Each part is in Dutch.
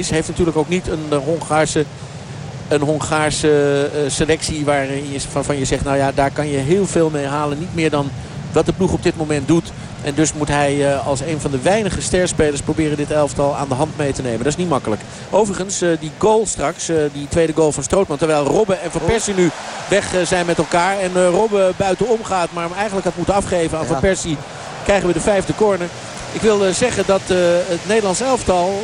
is. Heeft natuurlijk ook niet een Hongaarse een Hongaarse selectie waarin je, zegt... nou ja, daar kan je heel veel mee halen. Niet meer dan wat de ploeg op dit moment doet. En dus moet hij eh, als een van de weinige sterspelers proberen dit elftal aan de hand mee te nemen. Dat is niet makkelijk. Overigens, eh, die goal straks, eh, die tweede goal van Strootman. Terwijl Robben en Van Persie nu weg zijn met elkaar. En Robben buitenom gaat, maar hem eigenlijk had moeten afgeven aan Van Persie. Krijgen we de vijfde corner. Ik wil zeggen dat het Nederlands elftal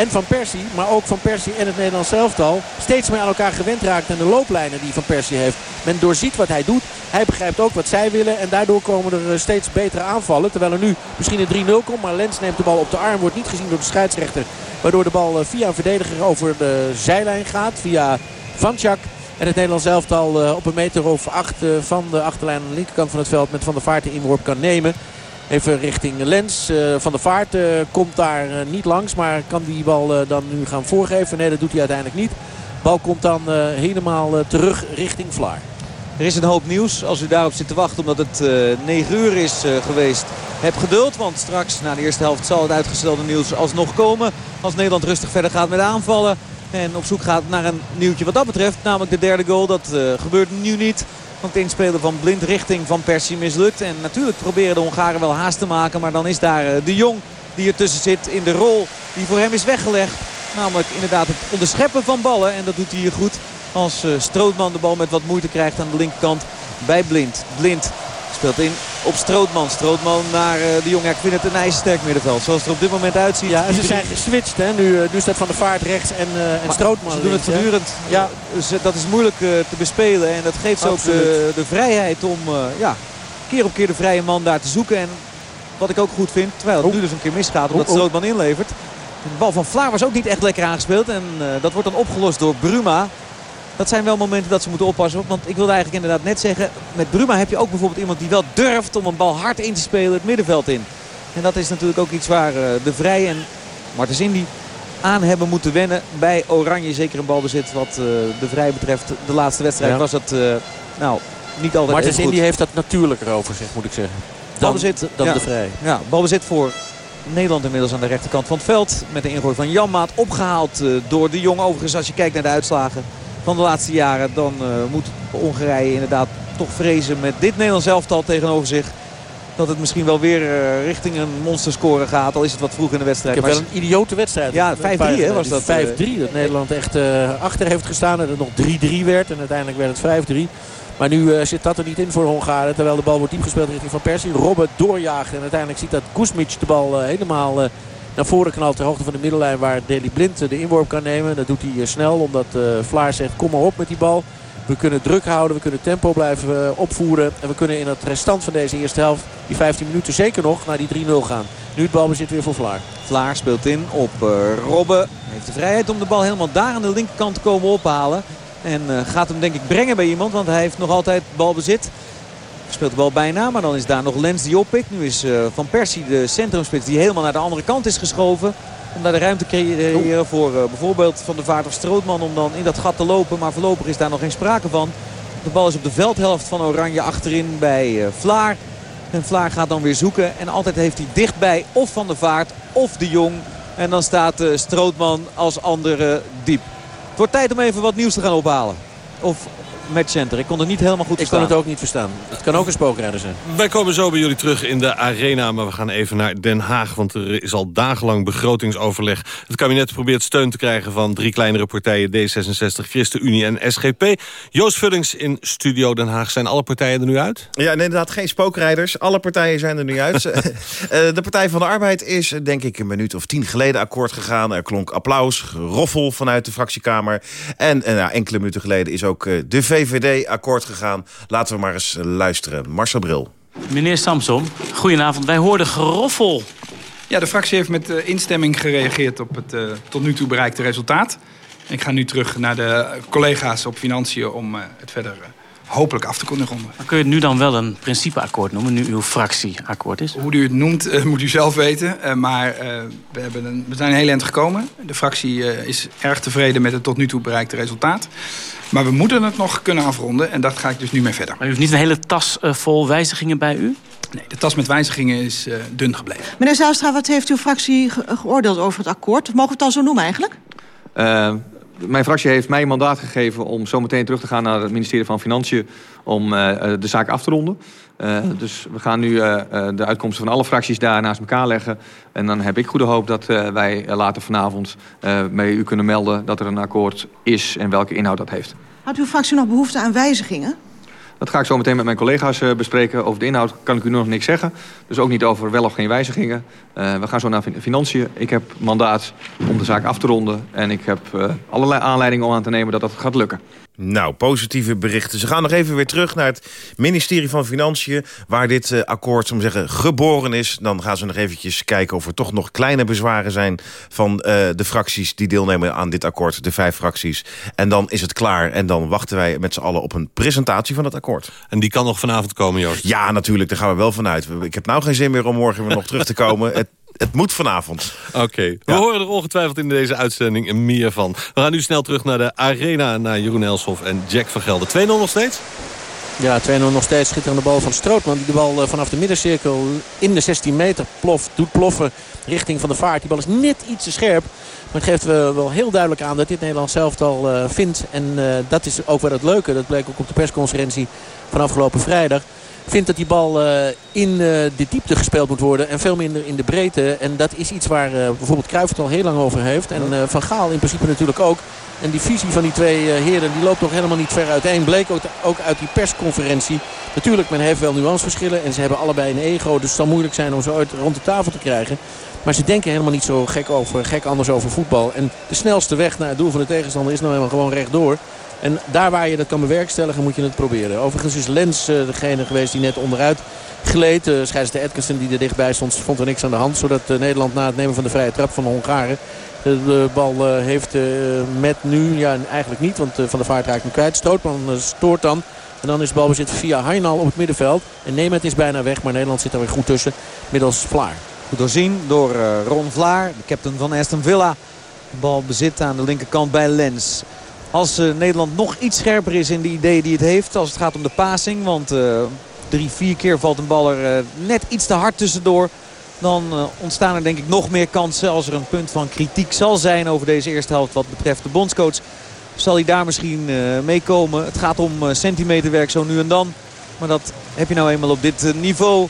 en Van Persie, maar ook Van Persie en het Nederlands elftal... steeds meer aan elkaar gewend raakt aan de looplijnen die Van Persie heeft. Men doorziet wat hij doet. Hij begrijpt ook wat zij willen. En daardoor komen er eh, steeds betere aanvallen. Terwijl er nu misschien een 3-0 komt. Maar Lens neemt de bal op de arm. Wordt niet gezien door de scheidsrechter. Waardoor de bal eh, via een verdediger over de zijlijn gaat. Via Vanchak. En het Nederlands elftal eh, op een meter of acht van de achterlijn aan de linkerkant van het veld met Van der Vaart de inworp kan nemen. Even richting Lens. van der Vaart komt daar niet langs. Maar kan die bal dan nu gaan voorgeven? Nee, dat doet hij uiteindelijk niet. Bal komt dan helemaal terug richting Vlaar. Er is een hoop nieuws als u daarop zit te wachten omdat het uh, eh, 9 uur is geweest. Heb geduld, want straks na de eerste helft zal het uitgestelde nieuws alsnog komen. Als Nederland rustig verder gaat met aanvallen. En op zoek gaat naar een nieuwtje wat dat betreft. Namelijk de derde goal. Dat gebeurt nu niet. Het inspelen van blind richting van Persie mislukt. En natuurlijk proberen de Hongaren wel haast te maken. Maar dan is daar de Jong die ertussen zit in de rol die voor hem is weggelegd. Namelijk inderdaad het onderscheppen van ballen. En dat doet hij hier goed. Als uh, Strootman de bal met wat moeite krijgt aan de linkerkant bij Blind. Blind speelt in op Strootman. Strootman naar uh, de Jong. Ja, ik vind het een ijzersterk middenveld. Zoals het er op dit moment uitziet. Ja, en ze zijn geswitcht. Hè? Nu, uh, nu staat Van de Vaart rechts en, uh, en Strootman Ze doen het voortdurend. Ja. Dus dat is moeilijk te bespelen. En dat geeft ze ook de, de, vrijheid om ja, keer op keer de vrije man daar te zoeken. En wat ik ook goed vind, terwijl het nu dus een keer misgaat omdat Strootman inlevert. De bal van Vlaar was ook niet echt lekker aangespeeld. En dat wordt dan opgelost door Bruma. Dat zijn wel momenten dat ze moeten oppassen. Want ik wilde eigenlijk inderdaad net zeggen... met Bruma heb je ook bijvoorbeeld iemand die wel durft om een bal hard in te spelen het middenveld in. En dat is natuurlijk ook iets waar eh, de Vrij en Martens Indy aan hebben moeten wennen bij Oranje. Zeker een balbezit wat uh, de Vrij betreft. De laatste wedstrijd was dat uh, nou, niet altijd Martens Indy heeft dat natuurlijker over zich moet ik zeggen. Dan, balbezit, dan de Vrij. Ja, balbezit voor Nederland inmiddels aan de rechterkant van het veld. Met de ingooi van Janmaat opgehaald door de Jong. Overigens als je kijkt naar de uitslagen van de laatste jaren. Dan uh, moet Hongarije inderdaad toch vrezen met dit Nederlands elftal tegenover zich. Dat het misschien wel weer uh, richting een monsterscore gaat. Al is het wat vroeg in de wedstrijd. Ik heb wel een idiote wedstrijd. Ja, 5-3 was dat. 5-3 dat Nederland echt uh, achter heeft gestaan. En het nog 3-3 werd. En uiteindelijk werd het 5-3. Maar nu uh, zit dat er niet in voor Hongaren. Terwijl de bal wordt diep gespeeld richting Van Persie. Robben doorjaagt. En uiteindelijk ziet dat Kuzmic de bal helemaal naar voren knalt ter hoogte van de middellijn waar Deli Blind de inworp kan nemen. Dat doet hij eh, snel omdat uh, Vlaar zegt kom maar op met die bal. We kunnen druk houden, we kunnen tempo blijven eh, opvoeren. En we kunnen in het restant van deze eerste helft, die 15 minuten zeker nog, naar die 3-0 gaan. Nu het balbezit weer voor Vlaar. Vlaar speelt in op Robben. Heeft de vrijheid om de bal helemaal daar aan de linkerkant te komen ophalen. En gaat hem denk ik brengen bij iemand, want hij heeft nog altijd balbezit. Speelt bal bijna, maar dan is daar nog Lens die oppikt. Nu is uh, Van Persie de centrumspits die helemaal naar de andere kant is geschoven. Om daar de ruimte te creëren voor uh, bijvoorbeeld Van de Vaart of Strootman om dan in dat gat te lopen. Maar voorlopig is daar nog geen sprake van. De bal is op de veldhelft van Oranje achterin bij uh, Vlaar. En Vlaar gaat dan weer zoeken. En altijd heeft hij dichtbij of Van de Vaart of de Jong. En dan staat Strootman als andere diep. Het wordt tijd om even wat nieuws te gaan ophalen. Of matchcenter. Ik kon het niet helemaal goed verstaan. Ik kon het ook niet verstaan. Het kan ook een spookrijder zijn. Wij komen zo bij jullie terug in de arena. Maar we gaan even naar Den Haag. Want er is al dagenlang begrotingsoverleg. Het kabinet probeert steun te krijgen van drie kleinere partijen. D66, ChristenUnie en SGP. Joost Vullings in Studio Den Haag. Zijn alle partijen er nu uit? Ja, inderdaad geen spookrijders. Alle partijen zijn er nu uit. Eh, de Partij van de Arbeid is denk ik een minuut of tien geleden akkoord gegaan. Er klonk applaus, roffel vanuit de fractiekamer. En, en nou, enkele minuten geleden is ook de VVD akkoord gegaan. Laten we maar eens luisteren. Marcel Bril. Meneer Samson, goedenavond. Wij hoorden geroffel. Ja, de fractie heeft met uh, instemming gereageerd op het uh, tot nu toe bereikte resultaat. Ik ga nu terug naar de collega's op Financiën om uh, het verder hopelijk af te kunnen ronden. Maar kun je het nu dan wel een principeakkoord noemen, nu uw fractieakkoord is? Hoe u het noemt, uh, moet u zelf weten. Uh, maar uh, we, hebben een, we zijn een heel eind gekomen. De fractie is erg tevreden met het tot nu toe bereikte resultaat. Maar we moeten het nog kunnen afronden en dat ga ik dus nu mee verder. Maar u heeft niet een hele tas vol wijzigingen bij u? Nee, de tas met wijzigingen is uh, dun gebleven. Meneer Zijlstra, wat heeft uw fractie ge geoordeeld over het akkoord? Mogen we het dan zo noemen eigenlijk? Mijn fractie heeft mij een mandaat gegeven om zo meteen terug te gaan naar het ministerie van Financiën om uh, de zaak af te ronden. Uh, dus we gaan nu de uitkomsten van alle fracties daar naast elkaar leggen. En dan heb ik goede hoop dat wij later vanavond mee u kunnen melden dat er een akkoord is en welke inhoud dat heeft. Had uw fractie nog behoefte aan wijzigingen? Dat ga ik zo meteen met mijn collega's uh, bespreken. Over de inhoud kan ik u nog niks zeggen. Dus ook niet over wel of geen wijzigingen. Uh, we gaan zo naar financiën. Ik heb mandaat om de zaak af te ronden. En ik heb uh, allerlei aanleidingen om aan te nemen dat dat gaat lukken. Nou, positieve berichten. Ze gaan nog even weer terug naar het ministerie van Financiën... waar dit uh, akkoord, zo zeggen, geboren is. Dan gaan ze nog eventjes kijken of er toch nog kleine bezwaren zijn... van uh, de fracties die deelnemen aan dit akkoord, de vijf fracties. En dan is het klaar en dan wachten wij met z'n allen op een presentatie van het akkoord. En die kan nog vanavond komen, Joost? Ja, natuurlijk, daar gaan we wel vanuit. Ik heb nou geen zin meer om morgen weer nog terug te komen. Het, het moet vanavond. Oké, okay. we ja. horen er ongetwijfeld in deze uitzending meer van. We gaan nu snel terug naar de arena, naar Jeroen Elshoff en Jack van Gelder. 2-0 nog steeds? Ja, 2-0 nog steeds schitterende bal van Strootman. Die de bal vanaf de middencirkel in de 16 meter ploft, doet ploffen richting Van de Vaart. Die bal is net iets te scherp. Maar het geeft wel heel duidelijk aan dat dit Nederland zelf al uh, vindt. En uh, dat is ook wel het leuke. Dat bleek ook op de persconferentie van afgelopen vrijdag vindt dat die bal uh, in uh, de diepte gespeeld moet worden. En veel minder in de breedte. En dat is iets waar uh, bijvoorbeeld Cruijff het al heel lang over heeft. En Van Gaal in principe natuurlijk ook. En die visie van die twee heren die loopt nog helemaal niet ver uiteen. Bleek ook, ook uit die persconferentie. Natuurlijk, men heeft wel nuanceverschillen. En ze hebben allebei een ego. Dus het zal moeilijk zijn om ze ooit rond de tafel te krijgen. Maar ze denken helemaal niet zo gek, over, gek anders over voetbal. En de snelste weg naar het doel van de tegenstander is nou helemaal gewoon rechtdoor. En daar waar je dat kan bewerkstelligen moet je het proberen. Overigens is Lens uh, degene geweest die net onderuit gleed. Uh, Scheidsrechter Atkinson die er dichtbij stond vond er niks aan de hand. Zodat uh, Nederland na het nemen van de vrije trap van de Hongaren... de bal heeft met nu, ja eigenlijk niet, want Van der Vaart raakt hem kwijt. Stootman stoort dan. En dan is de balbezit via Hainal op het middenveld. En Nemet is bijna weg, maar Nederland zit er weer goed tussen. Middels Vlaar. Goed doorzien door Ron Vlaar, de captain van Aston Villa. Bal bezit aan de linkerkant bij Lens. Als uh, Nederland nog iets scherper is in de ideeën die het heeft als het gaat om de passing. Want uh, drie, vier keer valt een bal er uh, net iets te hard tussendoor. Dan ontstaan er denk ik nog meer kansen als er een punt van kritiek zal zijn over deze eerste helft wat betreft de bondscoach. Zal hij daar misschien meekomen. Het gaat om centimeterwerk zo nu en dan. Maar dat heb je nou eenmaal op dit niveau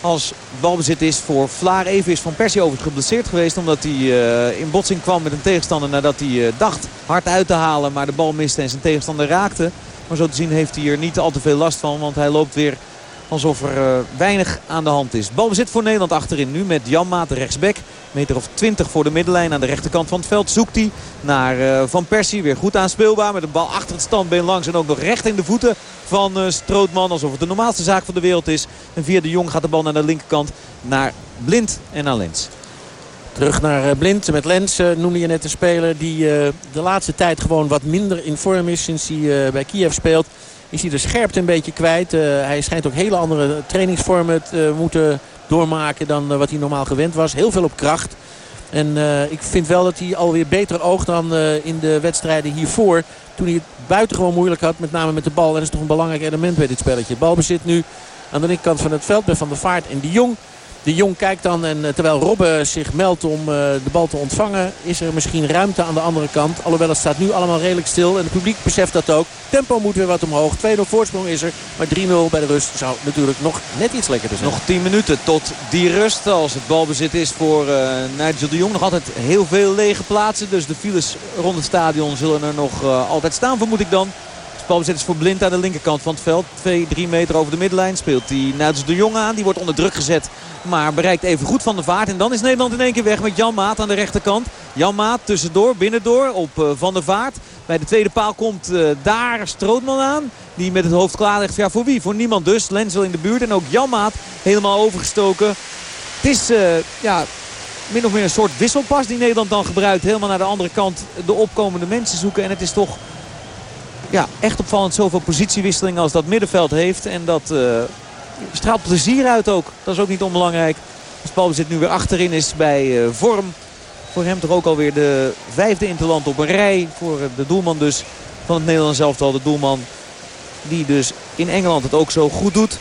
als balbezit is voor Vlaar. Even is Van Persie overigens geblesseerd geweest. Omdat hij uh, in botsing kwam met een tegenstander nadat hij uh, dacht hard uit te halen. Maar de bal miste en zijn tegenstander raakte. Maar zo te zien heeft hij er niet al te veel last van. Want hij loopt weer alsof er uh, weinig aan de hand is. Balbezit voor Nederland achterin nu met Jan Maat, de rechtsback. Meter of 20 voor de middenlijn aan de rechterkant van het veld. Zoekt hij naar Van Persie. Weer goed aanspeelbaar met een bal achter het standbeen langs. En ook nog recht in de voeten van uh, Strootman. Alsof het de normaalste zaak van de wereld is. En via de Jong gaat de bal naar de linkerkant. Naar Blind en naar Lens. Terug naar Blind met Lens noemde je net de speler die de laatste tijd gewoon wat minder in vorm is sinds hij bij Kiev speelt. Is hij de scherpte een beetje kwijt. Hij schijnt ook hele andere trainingsvormen te moeten doormaken dan wat hij normaal gewend was. Heel veel op kracht. En uh, ik vind wel dat hij alweer beter oogt dan in de wedstrijden hiervoor. Toen hij het buitengewoon moeilijk had. Met name met de bal. En dat is toch een belangrijk element bij dit spelletje. Balbezit nu aan de linkerkant van het veld bij Van der Vaart en de Jong. De Jong kijkt dan en terwijl Robben zich meldt om uh, de bal te ontvangen... is er misschien ruimte aan de andere kant. Alhoewel het staat nu allemaal redelijk stil. En het publiek beseft dat ook. Tempo moet weer wat omhoog. 2-0 voorsprong is er. Maar 3-0 bij de rust zou natuurlijk nog net iets lekkerder zijn. Nog 10 minuten tot die rust. Als het balbezit is voor uh, Nigel de Jong. Nog altijd heel veel lege plaatsen. Dus de files rond het stadion zullen er nog altijd staan vermoed ik dan. Balbezit is voor Blind aan de linkerkant van het veld. 2, 3 meter over de middenlijn speelt hij Nuits de Jong aan. Die wordt onder druk gezet, maar bereikt even goed van de vaart. En dan is Nederland in één keer weg met Jan Maat aan de rechterkant. Jan Maat tussendoor, binnendoor op uh, Van der Vaart. Bij de tweede paal komt uh, daar Strootman aan. Die met het hoofd klaar ligt. Ja, voor wie? Voor niemand dus. Lenzel in de buurt. En ook Jan Maat helemaal overgestoken. Het is uh, ja, min of meer een soort wisselpas die Nederland dan gebruikt. Helemaal naar de andere kant de opkomende mensen zoeken. En het is toch ja, echt opvallend zoveel positiewisselingen als dat middenveld heeft. En dat uh, straalt plezier uit ook. Dat is ook niet onbelangrijk. Als balbezit nu weer achterin is bij uh, Vorm. Voor hem toch ook alweer de vijfde interland op een rij. Voor de doelman dus van het Nederlands elftal. De doelman die dus in Engeland het ook zo goed doet.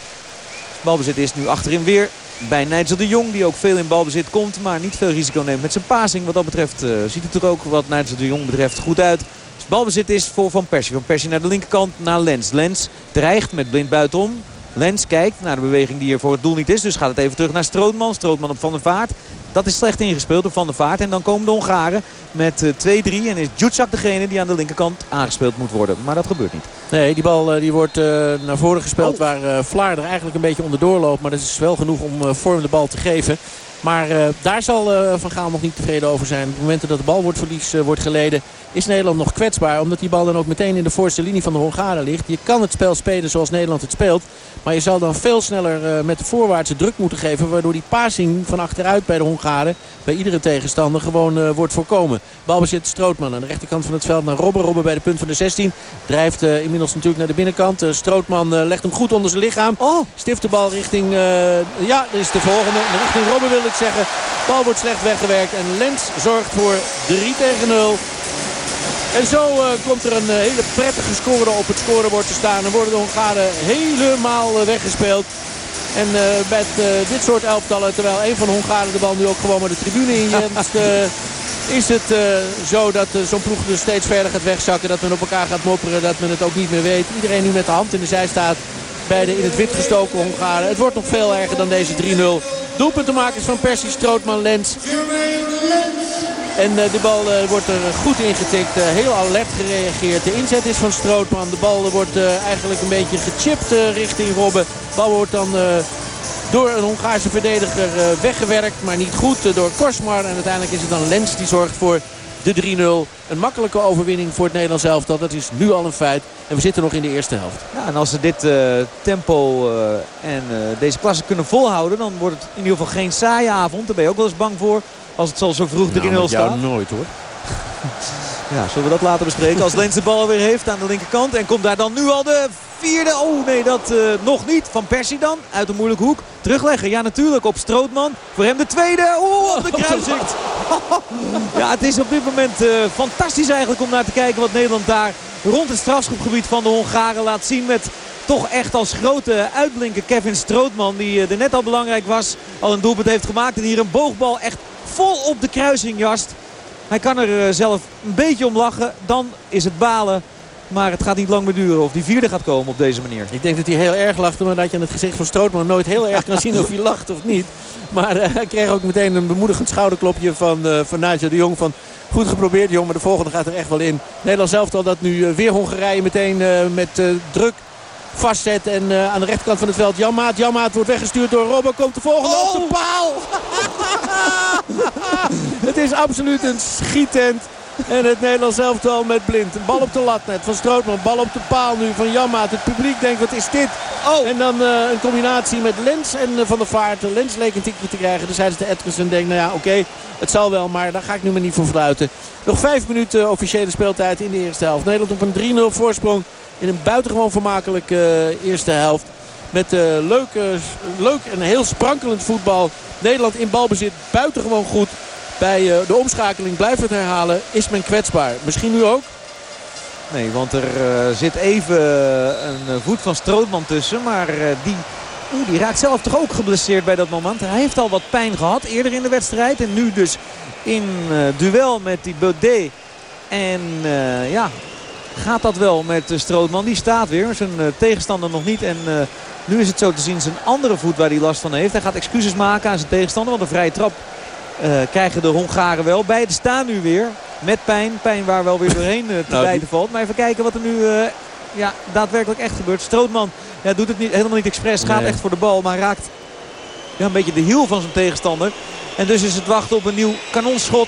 Balbezit is nu achterin weer bij Nigel de Jong. Die ook veel in balbezit komt. Maar niet veel risico neemt met zijn passing. Wat dat betreft ziet het er ook wat Nigel de Jong betreft goed uit. Balbezit is voor Van Persie. Van Persie naar de linkerkant naar Lens. Lens dreigt met blind buitenom. Lens kijkt naar de beweging die er voor het doel niet is. Dus gaat het even terug naar Strootman. Strootman op Van der Vaart. Dat is slecht ingespeeld door Van der Vaart. En dan komen de Hongaren met 2-3. En is Jutsak degene die aan de linkerkant aangespeeld moet worden. Maar dat gebeurt niet. Nee, die bal die wordt uh, naar voren gespeeld oh. waar uh, Vlaar er eigenlijk een beetje onderdoor loopt. Maar dat is wel genoeg om uh, vorm de bal te geven. Maar uh, daar zal uh, Van Gaal nog niet tevreden over zijn. Op het moment dat de balverlies uh, wordt geleden is Nederland nog kwetsbaar. Omdat die bal dan ook meteen in de voorste linie van de Hongaren ligt. Je kan het spel spelen zoals Nederland het speelt. Maar je zal dan veel sneller met de voorwaartse druk moeten geven. Waardoor die passing van achteruit bij de Hongaren bij iedere tegenstander gewoon wordt voorkomen. Balbezit Strootman aan de rechterkant van het veld naar Robben. Robben bij de punt van de 16. Drijft inmiddels natuurlijk naar de binnenkant. Strootman legt hem goed onder zijn lichaam. Oh. Stift de bal richting... ja, dat is de volgende. Richting Robben wil ik zeggen. Bal wordt slecht weggewerkt en Lens zorgt voor 3 tegen 0. En zo uh, komt er een uh, hele prettige score op het scorebord te staan. En worden de Hongaren helemaal uh, weggespeeld. En met dit soort elftallen, terwijl een van de Hongaren de bal nu ook gewoon maar de tribune in is het zo dat zo'n ploeg dus steeds verder gaat wegzakken. Dat men op elkaar gaat mopperen, dat men het ook niet meer weet. Iedereen nu met de hand in de zij staat bij de in het wit gestoken Hongaren. Het wordt nog veel erger dan deze 3-0. Doelpuntenmakers van Persie, Strootman, Lens. En uh, de bal uh, wordt er goed ingetikt. Uh, heel alert gereageerd. De inzet is van Strootman. De bal wordt eigenlijk een beetje gechipt richting Robben. De bal wordt dan door een Hongaarse verdediger weggewerkt. Maar niet goed door Korsmar. En uiteindelijk is het dan Lens die zorgt voor de 3-0. Een makkelijke overwinning voor het Nederlands elftal. Dat is nu al een feit. En we zitten nog in de eerste helft. Ja, en als ze dit uh, tempo uh, en uh, deze klasse kunnen volhouden... dan wordt het in ieder geval geen saaie avond. Daar ben je ook wel eens bang voor. Als het zo, zo vroeg 3-0 nou, staat. nooit hoor. Ja, zullen we dat later bespreken. Als Lens de bal weer heeft aan de linkerkant. En komt daar dan nu al de vierde. Oh nee, dat uh, nog niet. Van Persie dan. Uit een moeilijke hoek. Terugleggen. Ja, natuurlijk. Op Strootman. Voor hem de tweede. Oeh, op de kruising. ja, het is op dit moment uh, fantastisch eigenlijk om naar te kijken wat Nederland daar rond het strafschopgebied van de Hongaren laat zien. Met toch echt als grote uitblinker Kevin Strootman. Die uh, er net al belangrijk was. Al een doelpunt heeft gemaakt. En hier een boogbal echt vol op de kruising jast. Hij kan er zelf een beetje om lachen. Dan is het balen. Maar het gaat niet lang meer duren of die vierde gaat komen op deze manier. Ik denk dat hij heel erg lachte. Maar dat je aan het gezicht van Strootman nooit heel erg kan zien of hij lacht of niet. Maar uh, hij kreeg ook meteen een bemoedigend schouderklopje van, uh, van Nigel de Jong. Van goed geprobeerd jong, maar de volgende gaat er echt wel in. Nederland zelf al dat nu uh, weer Hongarije meteen met druk vastzet. En aan de rechterkant van het veld Janmaat. Janmaat wordt weggestuurd door Robben. Komt de volgende oh. op de oh! paal. het is absoluut een schietent. En het Nederlands elftal met blind. Een bal op de lat net van Strootman. Bal op de paal nu van Jammaat. Het publiek denkt wat is dit? Oh. En dan uh, een combinatie met Lens en uh, Van der Vaart. Lens leek een tikje te krijgen. Dus hij de Edgerson denkt nou ja oké. Okay, het zal wel, maar daar ga ik nu maar niet voor fluiten. Nog vijf minuten officiële speeltijd in de eerste helft. Nederland op een 3-0 voorsprong in een buitengewoon vermakelijke uh, eerste helft. Met leuk, leuk en heel sprankelend voetbal. Nederland in balbezit buitengewoon goed. Bij eh, de omschakeling, blijft het herhalen, is men kwetsbaar. Misschien nu ook? Nee, want er uh, zit even een voet van Strootman tussen. Maar die, die raakt zelf toch ook geblesseerd bij dat moment. Hij heeft al wat pijn gehad eerder in de wedstrijd. En nu dus in duel met die Baudet. En ja, gaat dat wel met Strootman. Die staat weer, zijn tegenstander nog niet. En nu is het zo te zien zijn andere voet waar hij last van heeft. Hij gaat excuses maken aan zijn tegenstander. Want een vrije trap krijgen de Hongaren wel. Beide staan nu weer met pijn. Pijn waar wel weer doorheen uh, te nou, valt. Maar even kijken wat er nu uh, ja, daadwerkelijk echt gebeurt. Strootman ja, doet het niet, helemaal niet expres. Gaat echt voor de bal. Maar raakt ja, een beetje de hiel van zijn tegenstander. En dus is het wachten op een nieuw kanonschot.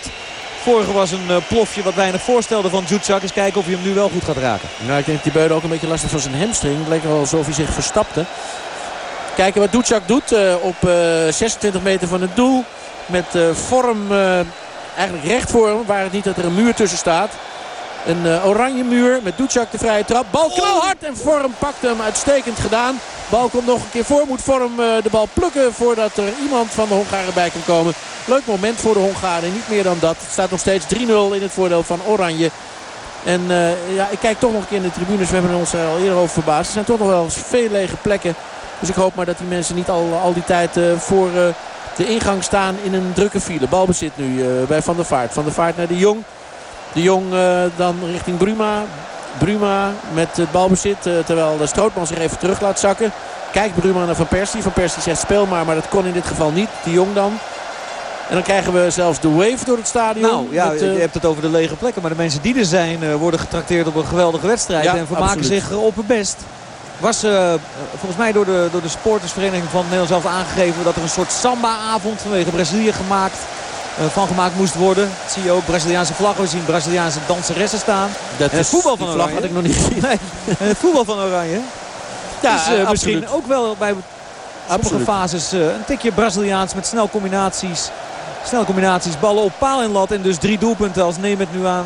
Vorige was een uh, plofje wat weinig voorstelde van Jutsak. Eens kijken of hij hem nu wel goed gaat raken. Nou, ik denk dat die Beude ook een beetje lastig van zijn hamstring. Het leek wel alsof hij zich verstapte. Kijken wat Jutsak doet uh, op 26 meter van het doel. Met uh, vorm, uh, eigenlijk recht voor hem. Waar het niet dat er een muur tussen staat. Een uh, oranje muur met Ducjak de vrije trap. Bal knalhard en Vorm pakt hem uitstekend gedaan. Bal komt nog een keer voor. Moet Vorm de bal plukken voordat er iemand van de Hongaren bij kan komen. Leuk moment voor de Hongaren. Niet meer dan dat. Het staat nog steeds 3-0 in het voordeel van Oranje. En uh, ja, ik kijk toch nog een keer in de tribunes. We hebben ons er al eerder over verbaasd. Er zijn toch nog wel eens veel lege plekken Dus ik hoop maar dat die mensen niet al, al die tijd voor de ingang staan in een drukke file. Balbezit nu bij Van der Vaart. Van der Vaart naar de Jong. De Jong dan richting Bruma. Bruma met het balbezit. terwijl de Strootman zich even terug laat zakken. Kijkt Bruma naar Van Persie. Van Persie zegt speel maar. Maar dat kon in dit geval niet. De Jong dan. En dan krijgen we zelfs de wave door het stadion. Nou ja, je hebt het over de lege plekken. Maar de mensen die er zijn worden getrakteerd op een geweldige wedstrijd. en vermaken zich op het best was uh, volgens mij door de, door de sportersvereniging van Nederland zelf aangegeven... dat er een soort samba-avond vanwege Brazilië gemaakt, uh, van gemaakt moest worden. Dat zie je ook Braziliaanse vlaggen. We zien Braziliaanse danseressen staan. Dat het voetbal van Oranje. had ik nog niet gezien. Nee, het voetbal van Oranje. Ja, dus, uh, misschien ook wel bij sommige fases een tikje Braziliaans met snel combinaties. Snel combinaties, ballen op paal en lat. En dus drie doelpunten als Nemet nu aan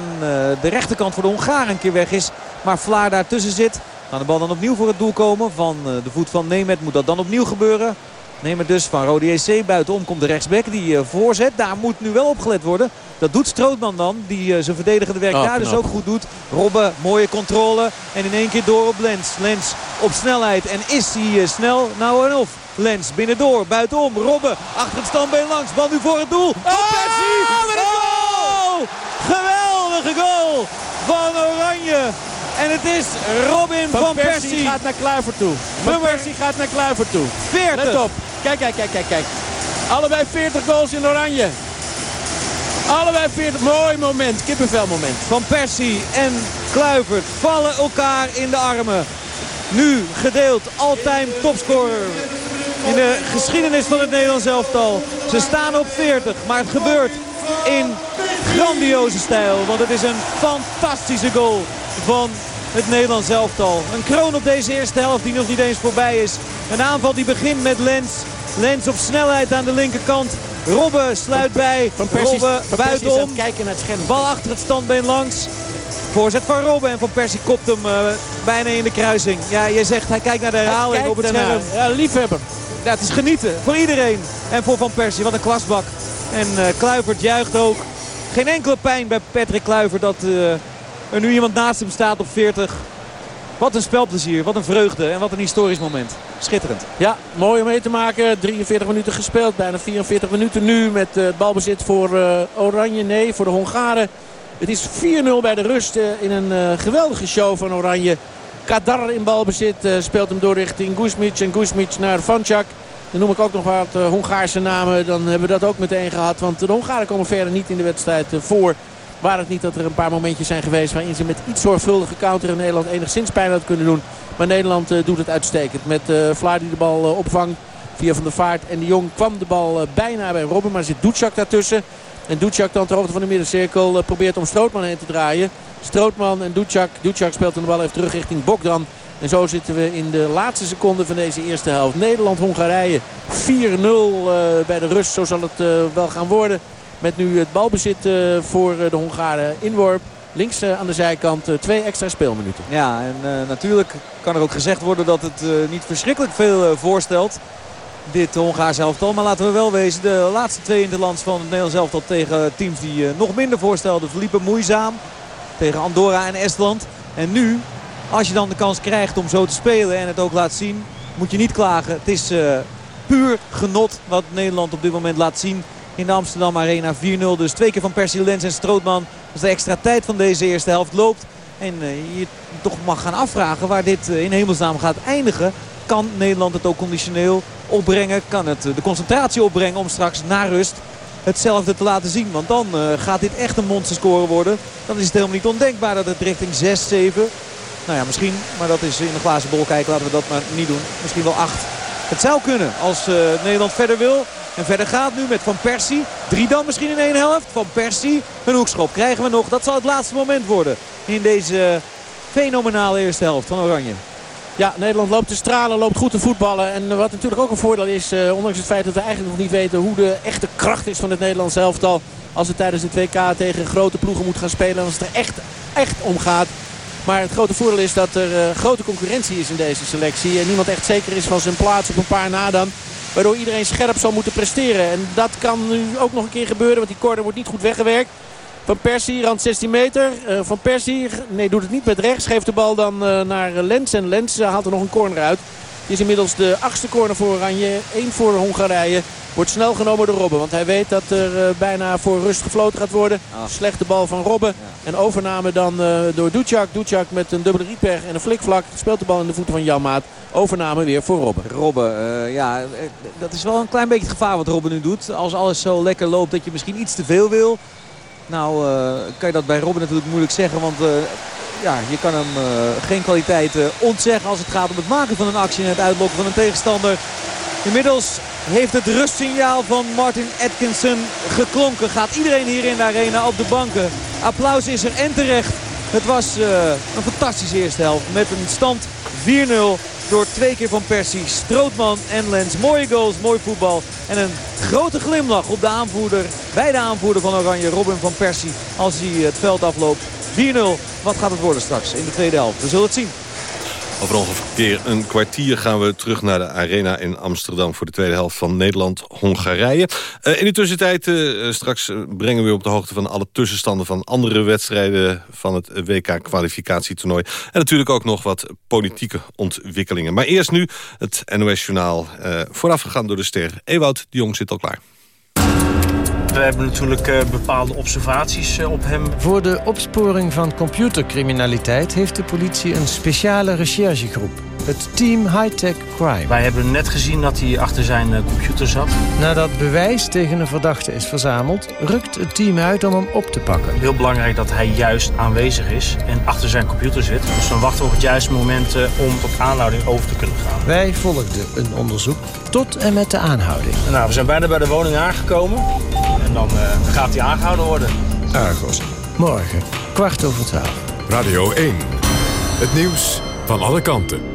de rechterkant voor de Hongaren een keer weg is. Maar Vlaar daartussen zit. Kan de bal dan opnieuw voor het doel komen. Van eh, de voet van Nemet moet dat dan opnieuw gebeuren. Nemet dus van Rode EC. Buitenom komt de rechtsback die eh, voorzet. Daar moet nu wel opgelet worden. Dat doet Strootman dan. Die eh, zijn verdedigende werk oh, daar dus ook goed doet. Robben, mooie controle. En in één keer door op Lens. Lens op snelheid. En is hij snel? Nou en of. Lens binnendoor. Buitenom. Robben achter het standbeen langs. Bal nu voor het doel. Oh, oh, Geweldige goal van Oranje. En het is Robin van, van Persie. Persie. gaat naar Kluivert toe. Van Persie gaat naar Kluivert toe. 40. Let op. Kijk, kijk, kijk, kijk, kijk. Allebei 40 goals in oranje. Allebei 40. Mooi moment. Kippenvel moment. Van Persie en Kluivert vallen elkaar in de armen. Nu gedeeld all-time topscorer in de geschiedenis van het Nederlands elftal. Ze staan op 40, maar het gebeurt in grandioze stijl. Want het is een fantastische goal van het Nederlands elftal. Een kroon op deze eerste helft die nog niet eens voorbij is. Een aanval die begint met Lens. Lens op snelheid aan de linkerkant. Robben sluit bij. Van Persie, Robben buitenom. Kijken naar het scherm. Bal achter het standbeen langs. Voorzet van Robben en Van Persie kopt hem uh, bijna in de kruising. Ja, je zegt hij kijkt naar de herhaling op het scherm. Ja, liefhebber. Ja, het is genieten voor iedereen. En voor Van Persie, wat een klasbak. En uh, Kluivert juicht ook. Geen enkele pijn bij Patrick Kluivert dat... Uh, er nu iemand naast hem staat op 40. Wat een spelplezier, wat een vreugde en wat een historisch moment. Schitterend. Ja, mooi om mee te maken. 43 minuten gespeeld, bijna 44 minuten nu met uh, het balbezit voor uh, Oranje. Nee, voor de Hongaren. Het is 4-0 bij de rust uh, in een geweldige show van Oranje. Kadar in balbezit speelt hem door richting Guzmic en Guzmic naar Vanchak. Dan noem ik ook nog wat Hongaarse namen. Dan hebben we dat ook meteen gehad. Want de Hongaren komen verder niet in de wedstrijd voor. Waar het niet dat er een paar momentjes zijn geweest waarin ze met iets zorgvuldige counter in Nederland enigszins pijn had kunnen doen. Maar Nederland uh, doet het uitstekend. Met uh, Vlaar die de bal uh, opvangt via Van der Vaart. En de Jong kwam de bal bijna bij Robben. Maar zit Ducjak daartussen. En Ducjak dan ter hoogte van de middencirkel probeert om Strootman heen te draaien. Strootman en Ducjak. Ducjak speelt de bal even terug richting Bokdan. En zo zitten we in de laatste seconde van deze eerste helft. Nederland-Hongarije 4-0 bij de rust. Zo zal het wel gaan worden. Met nu het balbezit eh, voor eh, de Hongaren inworp. Links eh, aan de zijkant twee extra speelminuten. Ja, en natuurlijk kan er ook gezegd worden dat het niet verschrikkelijk veel voorstelt. Dit Hongaars elftal. Maar laten we wel wezen, de laatste twee interlands van het Nederlands elftal tegen teams die nog minder voorstelden verliepen moeizaam. Tegen Andorra en Estland. En nu, als je dan de kans krijgt om zo te spelen en het ook laat zien, moet je niet klagen. Het is puur genot wat Nederland op dit moment laat zien in de Amsterdam Arena. 4-0 dus twee keer van Percy Lens en Strootman. Als de extra tijd van deze eerste helft loopt. En uh, je toch mag gaan afvragen waar dit uh, in hemelsnaam gaat eindigen. Kan Nederland het ook conditioneel opbrengen? Kan het uh, de concentratie opbrengen om straks na rust hetzelfde te laten zien? Want dan gaat dit echt een monsterscore worden. Dan is het helemaal niet ondenkbaar dat het richting 6, 7... Nou ja, misschien, maar dat is in de glazen bol kijken. Laten we dat maar niet doen. Misschien wel 8. Het zou kunnen als Nederland verder wil. En verder gaat nu met Van Persie. Drie dan misschien in één helft. Van Persie. Een hoekschop krijgen we nog. Dat zal het laatste moment worden in deze fenomenale eerste helft van Oranje. Ja, Nederland loopt te stralen, loopt goed te voetballen. En wat natuurlijk ook een voordeel is, eh, ondanks het feit dat we eigenlijk nog niet weten hoe de echte kracht is van het Nederlands elftal. Als het tijdens het WK tegen grote ploegen moet gaan spelen. Als het er echt, echt om gaat. Maar het grote voordeel is dat er uh, grote concurrentie is in deze selectie. En niemand echt zeker is van zijn plaats op een paar na dan. Waardoor iedereen scherp zal moeten presteren. En dat kan nu ook nog een keer gebeuren. Want die corner wordt niet goed weggewerkt. Van Persie, rand 16 meter. Uh, van Persie, nee doet het niet met rechts. Geeft de bal dan uh, naar Lens. En Lens uh, haalt er nog een corner uit. Is inmiddels de achtste corner voor Oranje. 1 voor Hongarije. Wordt snel genomen door Robben. Want hij weet dat er uh, bijna voor rust gefloten gaat worden. Ah. Slechte bal van Robben. Ja. En overname dan uh, door Ducjak. Ducjak met een dubbele rietberg en een flikvlak. Speelt de bal in de voeten van Jan Maat. Overname weer voor Robben. Robben, uh, ja, dat is wel een klein beetje het gevaar wat Robben nu doet. Als alles zo lekker loopt dat je misschien iets te veel wil. Nou kan je dat bij Robben natuurlijk moeilijk zeggen. Want ja, je kan hem geen kwaliteit ontzeggen als het gaat om het maken van een actie en het uitlokken van een tegenstander. Inmiddels heeft het rustsignaal van Martin Atkinson geklonken. Gaat iedereen hier in de arena op de banken. Applaus is er en terecht. Het was uh, een fantastische eerste helft met een stand 4-0 door twee keer van Persie, Strootman en Lens. Mooie goals, mooi voetbal en een grote glimlach op de aanvoerder, bij de aanvoerder van Oranje, Robin van Persie, als hij het veld afloopt. 4-0, wat gaat het worden straks in de tweede helft? We zullen het zien. Over ongeveer een kwartier gaan we terug naar de arena in Amsterdam... voor de tweede helft van Nederland-Hongarije. Uh, in de tussentijd, uh, straks brengen we op de hoogte van alle tussenstanden... van andere wedstrijden van het WK-kwalificatietoernooi. En natuurlijk ook nog wat politieke ontwikkelingen. Maar eerst nu het NOS-journaal, uh, voorafgegaan door de ster. Ewout de Jong zit al klaar. We hebben natuurlijk uh, bepaalde observaties uh, op hem. Voor de opsporing van computercriminaliteit heeft de politie een speciale recherchegroep. Het team High-Tech Crime. Wij hebben net gezien dat hij achter zijn uh, computer zat. Nadat bewijs tegen een verdachte is verzameld, rukt het team uit om hem op te pakken. Heel belangrijk dat hij juist aanwezig is en achter zijn computer zit. Dus dan wachten we op het juiste moment om tot aanhouding over te kunnen gaan. Wij volgden een onderzoek tot en met de aanhouding. Nou, we zijn bijna bij de woning aangekomen. En dan uh, gaat hij aangehouden worden. Argos. Morgen, kwart over twaalf. Radio 1. Het nieuws van alle kanten.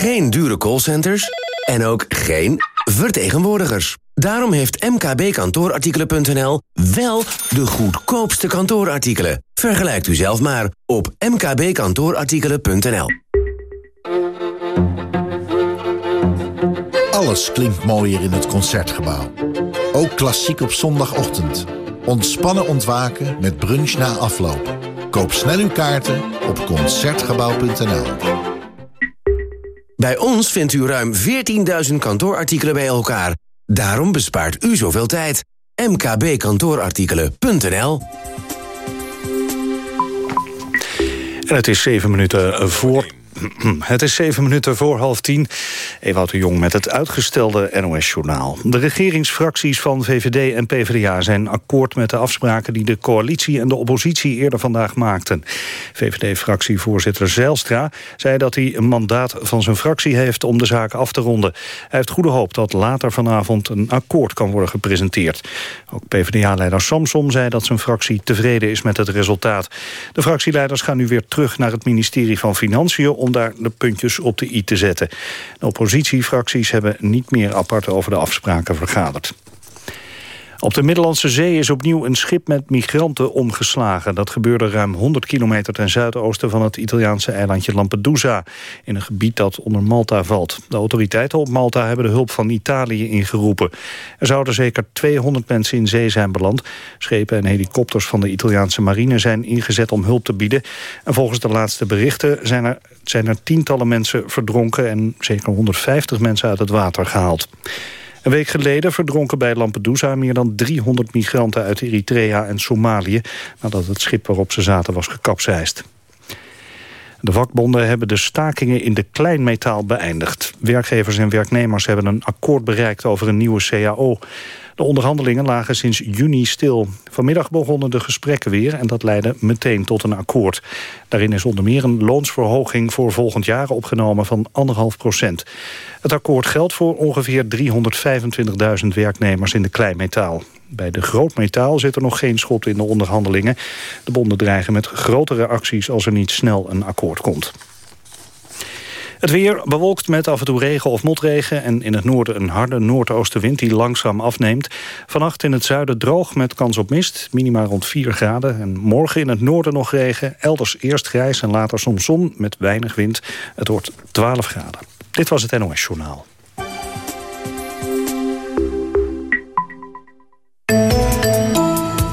geen dure callcenters en ook geen vertegenwoordigers. Daarom heeft mkbkantoorartikelen.nl wel de goedkoopste kantoorartikelen. Vergelijkt u zelf maar op mkbkantoorartikelen.nl. Alles klinkt mooier in het Concertgebouw. Ook klassiek op zondagochtend. Ontspannen ontwaken met brunch na afloop. Koop snel uw kaarten op Concertgebouw.nl. Bij ons vindt u ruim 14.000 kantoorartikelen bij elkaar. Daarom bespaart u zoveel tijd. mkbkantoorartikelen.nl En het is zeven minuten voor Het is zeven minuten voor half tien. Ewout de Jong met het uitgestelde NOS-journaal. De regeringsfracties van VVD en PvdA zijn akkoord met de afspraken... die de coalitie en de oppositie eerder vandaag maakten. VVD-fractievoorzitter Zijlstra zei dat hij een mandaat van zijn fractie heeft... om de zaak af te ronden. Hij heeft goede hoop dat later vanavond een akkoord kan worden gepresenteerd. Ook PvdA-leider Samsom zei dat zijn fractie tevreden is met het resultaat. De fractieleiders gaan nu weer terug naar het ministerie van Financiën om daar de puntjes op de i te zetten. De oppositiefracties hebben niet meer apart over de afspraken vergaderd. Op de Middellandse Zee is opnieuw een schip met migranten omgeslagen. Dat gebeurde ruim 100 kilometer ten zuidoosten van het Italiaanse eilandje Lampedusa... in een gebied dat onder Malta valt. De autoriteiten op Malta hebben de hulp van Italië ingeroepen. Er zouden zeker 200 mensen in zee zijn beland. Schepen en helikopters van de Italiaanse marine zijn ingezet om hulp te bieden. En volgens de laatste berichten zijn er, zijn er tientallen mensen verdronken... en zeker 150 mensen uit het water gehaald. Een week geleden verdronken bij Lampedusa meer dan 300 migranten uit Eritrea en Somalië... nadat het schip waarop ze zaten was gekapseist. De vakbonden hebben de stakingen in de kleinmetaal beëindigd. Werkgevers en werknemers hebben een akkoord bereikt over een nieuwe CAO. De onderhandelingen lagen sinds juni stil. Vanmiddag begonnen de gesprekken weer en dat leidde meteen tot een akkoord. Daarin is onder meer een loonsverhoging voor volgend jaar opgenomen van 1,5 procent. Het akkoord geldt voor ongeveer 325.000 werknemers in de kleinmetaal. Bij de grootmetaal zit er nog geen schot in de onderhandelingen. De bonden dreigen met grotere acties als er niet snel een akkoord komt. Het weer bewolkt met af en toe regen of motregen... en in het noorden een harde noordoostenwind die langzaam afneemt. Vannacht in het zuiden droog met kans op mist, minima rond 4 graden. En morgen in het noorden nog regen, elders eerst grijs en later soms zon... met weinig wind. Het wordt 12 graden. Dit was het NOS Journaal.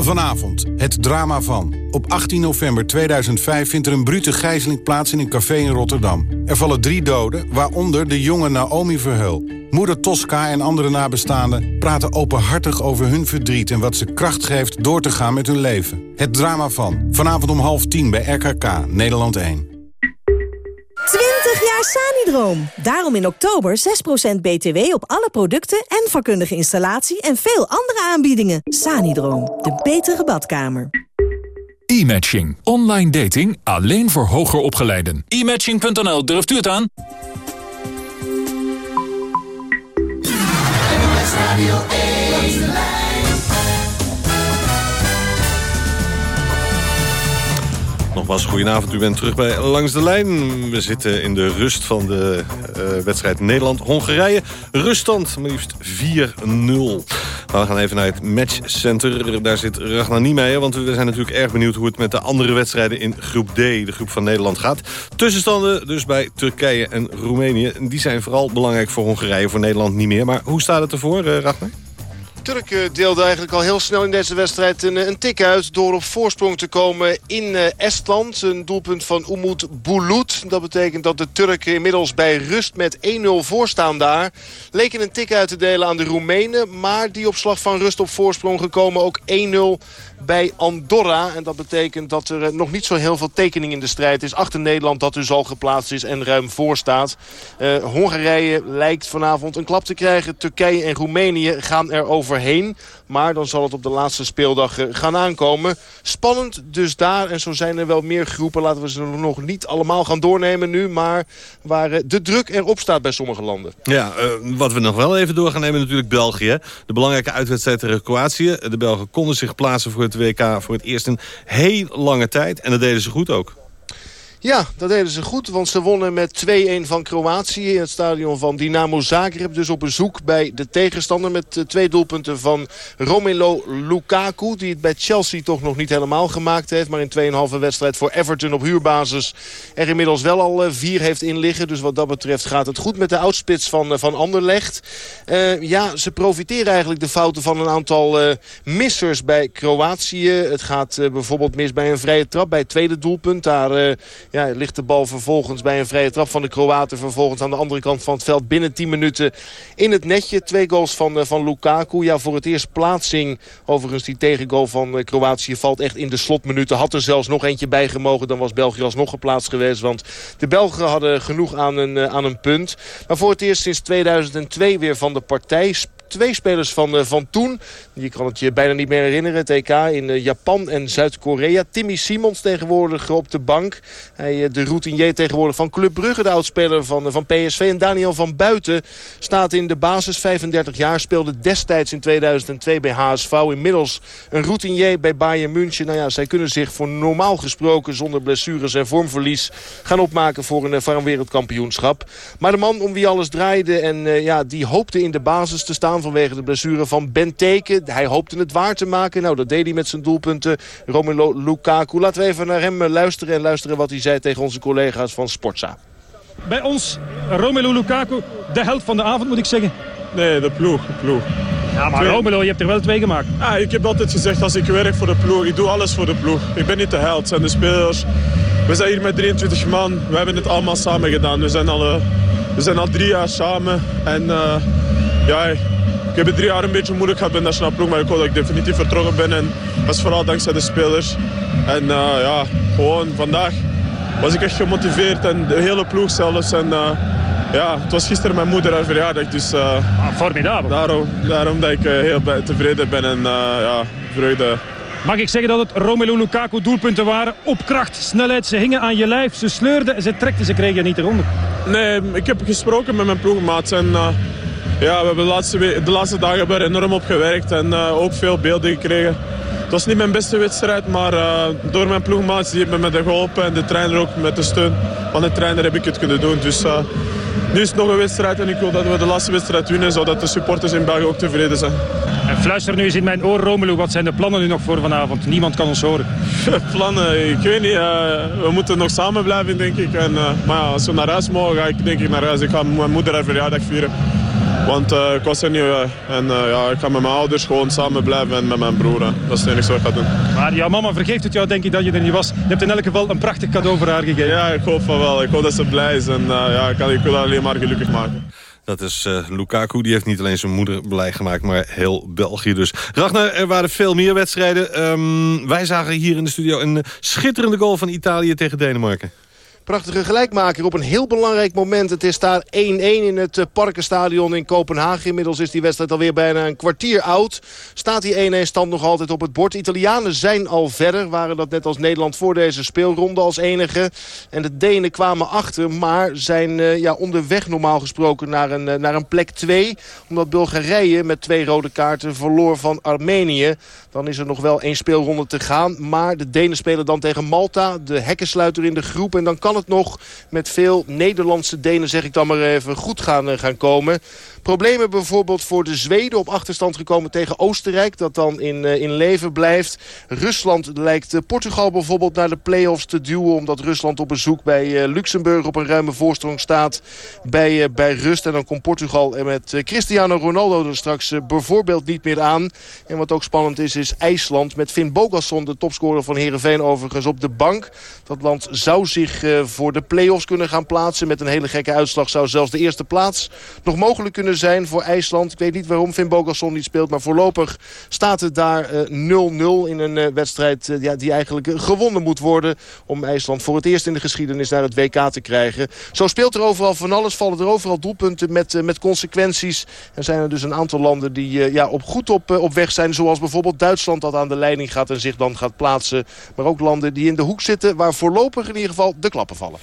Vanavond, het drama van. Op 18 november 2005 vindt er een brute gijzeling plaats in een café in Rotterdam. Er vallen drie doden, waaronder de jonge Naomi Verheul. Moeder Tosca en andere nabestaanden praten openhartig over hun verdriet... en wat ze kracht geeft door te gaan met hun leven. Het drama van. Vanavond om half tien bij RKK, Nederland 1. 20 Sanidroom. Daarom in oktober 6% BTW op alle producten en vakkundige installatie en veel andere aanbiedingen. Sanidroom, de betere badkamer. E-matching. Online dating alleen voor hoger opgeleiden. E-matching.nl, durft u het aan? Nogmaals, goedenavond. U bent terug bij Langs de Lijn. We zitten in de rust van de uh, wedstrijd Nederland-Hongarije. Ruststand, maar liefst 4-0. Maar we gaan even naar het matchcenter. Daar zit Ragnar Niemeyer, want we zijn natuurlijk erg benieuwd... hoe het met de andere wedstrijden in groep D, de groep van Nederland, gaat. Tussenstanden dus bij Turkije en Roemenië. Die zijn vooral belangrijk voor Hongarije, voor Nederland niet meer. Maar hoe staat het ervoor, uh, Ragnar? Turk deelde eigenlijk al heel snel in deze wedstrijd een, een tik uit... door op voorsprong te komen in uh, Estland. Een doelpunt van Umut Bulut. Dat betekent dat de Turken inmiddels bij rust met 1-0 voorstaan daar. Leken een tik uit te delen aan de Roemenen. Maar die op slag van rust op voorsprong gekomen ook 1-0 bij Andorra. En dat betekent dat er eh, nog niet zo heel veel tekening in de strijd is. Achter Nederland dat dus al geplaatst is en ruim voor staat. Uh, Hongarije lijkt vanavond een klap te krijgen. Turkije en Roemenië gaan er overheen. Maar dan zal het op de laatste speeldag eh, gaan aankomen. Spannend dus daar. En zo zijn er wel meer groepen. Laten we ze nog niet allemaal gaan doornemen nu. Maar waar de druk erop staat bij sommige landen. Ja, uh, wat we nog wel even door gaan nemen natuurlijk België. De belangrijke uitwedstrijd tegen Kroatië. De Belgen konden zich plaatsen voor het WK voor het eerst in heel lange tijd. En dat deden ze goed ook. Ja, dat deden ze goed, want ze wonnen met 2-1 van Kroatië in het stadion van Dynamo Zagreb. Dus op bezoek bij de tegenstander met uh, twee doelpunten van Romelu Lukaku. Die het bij Chelsea toch nog niet helemaal gemaakt heeft. Maar in 2,5 wedstrijd voor Everton op huurbasis er inmiddels wel al uh, vier heeft in liggen. Dus wat dat betreft gaat het goed met de outspits van, uh, van Anderlecht. ja, ze profiteren eigenlijk de fouten van een aantal missers bij Kroatië. Het gaat bijvoorbeeld mis bij een vrije trap bij het tweede doelpunt. Daar ja, ligt de bal vervolgens bij een vrije trap van de Kroaten. Vervolgens aan de andere kant van het veld binnen 10 minuten in het netje. Twee goals van, uh, van Lukaku. Ja, voor het eerst plaatsing. Overigens die tegengoal van uh, Kroatië valt echt in de slotminuten. Had er zelfs nog eentje bij gemogen. Dan was België alsnog geplaatst geweest. Want de Belgen hadden genoeg aan een, uh, aan een punt. Maar voor het eerst sinds 2002 weer van de partij twee spelers van, uh, van toen. Je kan het je bijna niet meer herinneren. EK in uh, Japan en Zuid-Korea. Timmy Simons tegenwoordig op de bank. Hij, uh, de routinier tegenwoordig van Club Brugge. De oudspeler van, van PSV. En Daniel van Buiten staat in de basis. 35 jaar. Speelde destijds in 2002 bij HSV. Inmiddels een routinier bij Bayern München. Nou ja, zij kunnen zich voor normaal gesproken zonder blessures en vormverlies gaan opmaken voor een, voor een wereldkampioenschap. Maar de man om wie alles draaide en ja, die hoopte in de basis te staan vanwege de blessure van Benteke. Hij hoopte het waar te maken. Nou, dat deed hij met zijn doelpunten. Romelu Lukaku. Laten we even naar hem luisteren en luisteren wat hij zei tegen onze collega's van Sportza. Bij ons Romelu Lukaku, de held van de avond moet ik zeggen. Nee, de ploeg. De ploeg. Ja, maar Romelu, je hebt er wel twee gemaakt. Ah, ik heb altijd gezegd, als ik werk voor de ploeg, ik doe alles voor de ploeg. Ik ben niet de held, het zijn de spelers. We zijn hier met 23 man, we hebben het allemaal samen gedaan. We zijn al, uh, we zijn al drie jaar samen en uh, ja, ik heb het drie jaar een beetje moeilijk gehad bij de nationale ploeg, maar ik hoop dat ik definitief vertrokken ben. En dat is vooral dankzij de spelers. En uh, ja, gewoon vandaag was ik echt gemotiveerd en de hele ploeg zelfs. En uh, ja, het was gisteren mijn moeder haar verjaardag, dus uh, ah, formidabel. Daarom, daarom dat ik heel tevreden ben en ja, vreugde Mag ik zeggen dat het Romelu Lukaku doelpunten waren? Op kracht, snelheid, ze hingen aan je lijf, ze sleurden, ze trekten, ze kregen je niet eronder. Nee, ik heb gesproken met mijn ploegmaat en uh, ja, we hebben de laatste, de laatste dagen hebben er enorm op gewerkt en uh, ook veel beelden gekregen. Het was niet mijn beste wedstrijd, maar uh, door mijn ploegmaats die hebben me geholpen en de trainer ook met de steun van de trainer heb ik het kunnen doen. Dus nu is het nog een wedstrijd en ik wil dat we de laatste wedstrijd winnen, zodat de supporters in België ook tevreden zijn. En fluister nu eens in mijn oor, Romelu, wat zijn de plannen nu nog voor vanavond? Niemand kan ons horen. plannen? Ik weet niet. Uh, we moeten nog samen blijven, denk ik. En, maar ja, als we naar huis mogen, ga ik denk ik naar huis. Ik ga mijn moeder haar verjaardag vieren. Want uh, ik was er niet En ja, ik ga met mijn ouders gewoon samen blijven en met mijn broer. Dat is het enige wat ik ga doen. Maar jouw mama vergeeft het jou, denk ik, dat je er niet was. Je hebt in elk geval een prachtig cadeau voor haar gegeven. Ja, ik hoop van wel. Ik hoop dat ze blij is. En ja, ik, kan, ik wil haar alleen maar gelukkig maken. Dat is uh, Lukaku. Die heeft niet alleen zijn moeder blij gemaakt, maar heel België dus. Ragnar, er waren veel meer wedstrijden. Um, wij zagen hier in de studio een schitterende goal van Italië tegen Denemarken. Prachtige gelijkmaker op een heel belangrijk moment. Het is daar 1-1 in het eh, Parkenstadion in Kopenhagen. Inmiddels is die wedstrijd alweer bijna een kwartier oud. Staat die 1-1 stand nog altijd op het bord. Italianen zijn al verder. Waren dat net als Nederland voor deze speelronde als enige. En de Denen kwamen achter. Maar zijn uh, ja, onderweg normaal gesproken naar een, uh, naar een plek 2. Omdat Bulgarije met twee rode kaarten verloor van Armenië. Dan is er nog wel één speelronde te gaan. Maar de Denen spelen dan tegen Malta. De hekkensluiter in de groep. En dan kan het nog met veel Nederlandse Denen, zeg ik dan maar even, goed gaan, eh, gaan komen. Problemen bijvoorbeeld voor de Zweden op achterstand gekomen tegen Oostenrijk. Dat dan in, uh, in leven blijft. Rusland lijkt uh, Portugal bijvoorbeeld naar de play-offs te duwen. Omdat Rusland op bezoek bij Luxemburg op een ruime voorsprong staat bij, bij rust. En dan komt Portugal met Cristiano Ronaldo er straks bijvoorbeeld niet meer aan. En wat ook spannend is, is IJsland met Finn Bogasson, de topscorer van Heerenveen overigens, op de bank. Dat land zou zich voor de play-offs kunnen gaan plaatsen. Met een hele gekke uitslag zou zelfs de eerste plaats nog mogelijk kunnen zijn voor IJsland. Ik weet niet waarom Finn Bogasson niet speelt. Maar voorlopig staat het daar 0-0 uh, in een uh, wedstrijd die eigenlijk gewonnen moet worden. Om IJsland voor het eerst in de geschiedenis naar het WK te krijgen. Zo speelt er overal van alles. Vallen er overal doelpunten met, met consequenties. Er zijn er dus een aantal landen die ja, op goed op, op weg zijn. Zoals bijvoorbeeld Duitsland dat aan de leiding gaat en zich dan gaat plaatsen. Maar ook landen die in de hoek zitten waar voorlopig in ieder geval de klappen vallen.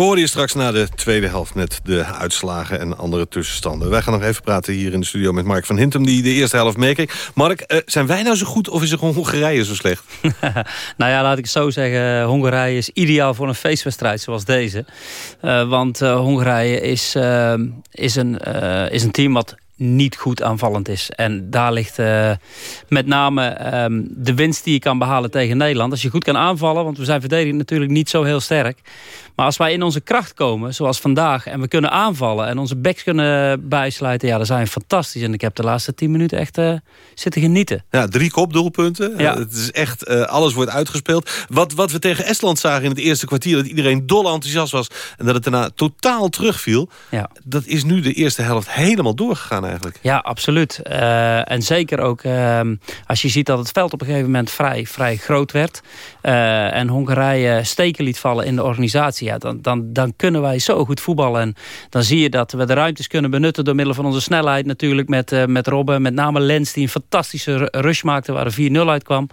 We horen je straks na de tweede helft met de uitslagen en andere tussenstanden. Wij gaan nog even praten hier in de studio met Mark van Hintem... die de eerste helft meekreeg. Mark, uh, zijn wij nou zo goed of is Hongarije zo slecht? nou ja, laat ik zo zeggen. Hongarije is ideaal voor een feestwedstrijd zoals deze. Uh, want uh, Hongarije is, is, een, is een team wat niet goed aanvallend is. En daar ligt uh, met name um, de winst die je kan behalen tegen Nederland. Als je goed kan aanvallen, want we zijn verdedigend natuurlijk niet zo heel sterk. Maar als wij in onze kracht komen, zoals vandaag... en we kunnen aanvallen en onze backs kunnen bijsluiten... ja, dan zijn we fantastisch. En ik heb de laatste tien minuten echt uh, zitten genieten. Ja, drie kopdoelpunten. Ja. Uh, het is echt, uh, alles wordt uitgespeeld. Wat, wat we tegen Estland zagen in het eerste kwartier... dat iedereen dol enthousiast was en dat het daarna totaal terugviel... Ja. dat is nu de eerste helft helemaal doorgegaan eigenlijk. Ja, absoluut. en zeker ook ehm, als je ziet dat het veld op een gegeven moment vrij, vrij groot werd... en Hongarije steken liet vallen in de organisatie ja, dan, dan, dan kunnen wij zo goed voetballen. En dan zie je dat we de ruimtes kunnen benutten... door middel van onze snelheid natuurlijk met, uh, met Robben. Met name Lens die een fantastische rush maakte... waar er 4-0 uitkwam.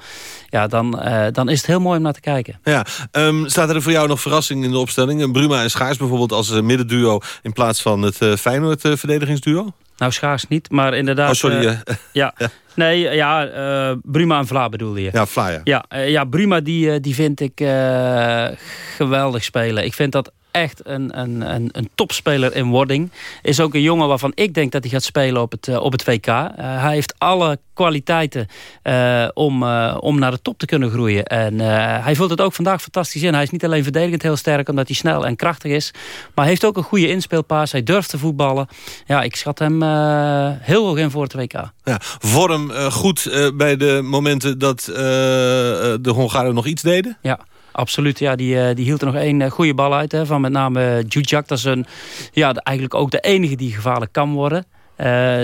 Ja, dan, dan is het heel mooi om naar te kijken. Ja, um, staat er voor jou nog verrassing in de opstelling? Bruma en Schaars bijvoorbeeld als middenduo... in plaats van het Feyenoord-verdedigingsduo? Nou, Schaars niet, maar inderdaad... Oh, sorry. Uh, ja. ja. Nee, ja, uh, Bruma en Vla bedoelde je. Ja, Vla, ja. Ja, uh, ja Bruma die, die vind ik geweldig spelen. Ik vind dat echt een, een, een, een, topspeler in wording. Is ook een jongen waarvan ik denk dat hij gaat spelen op het, op het WK. Uh, hij heeft alle kwaliteiten uh, om, uh, om naar de top te kunnen groeien. En hij voelt het ook vandaag fantastisch in. Hij is niet alleen verdedigend heel sterk omdat hij snel en krachtig is. Maar hij heeft ook een goede inspeelpaas. Hij durft te voetballen. Ja, ik schat hem heel hoog in voor het WK. Ja, vorm goed bij de momenten dat de Hongaren nog iets deden? Ja. Absoluut, ja, die, die hield er nog één goede bal uit. Hè, van met name Jujak. Dat is een, ja, eigenlijk ook de enige die gevaarlijk kan worden.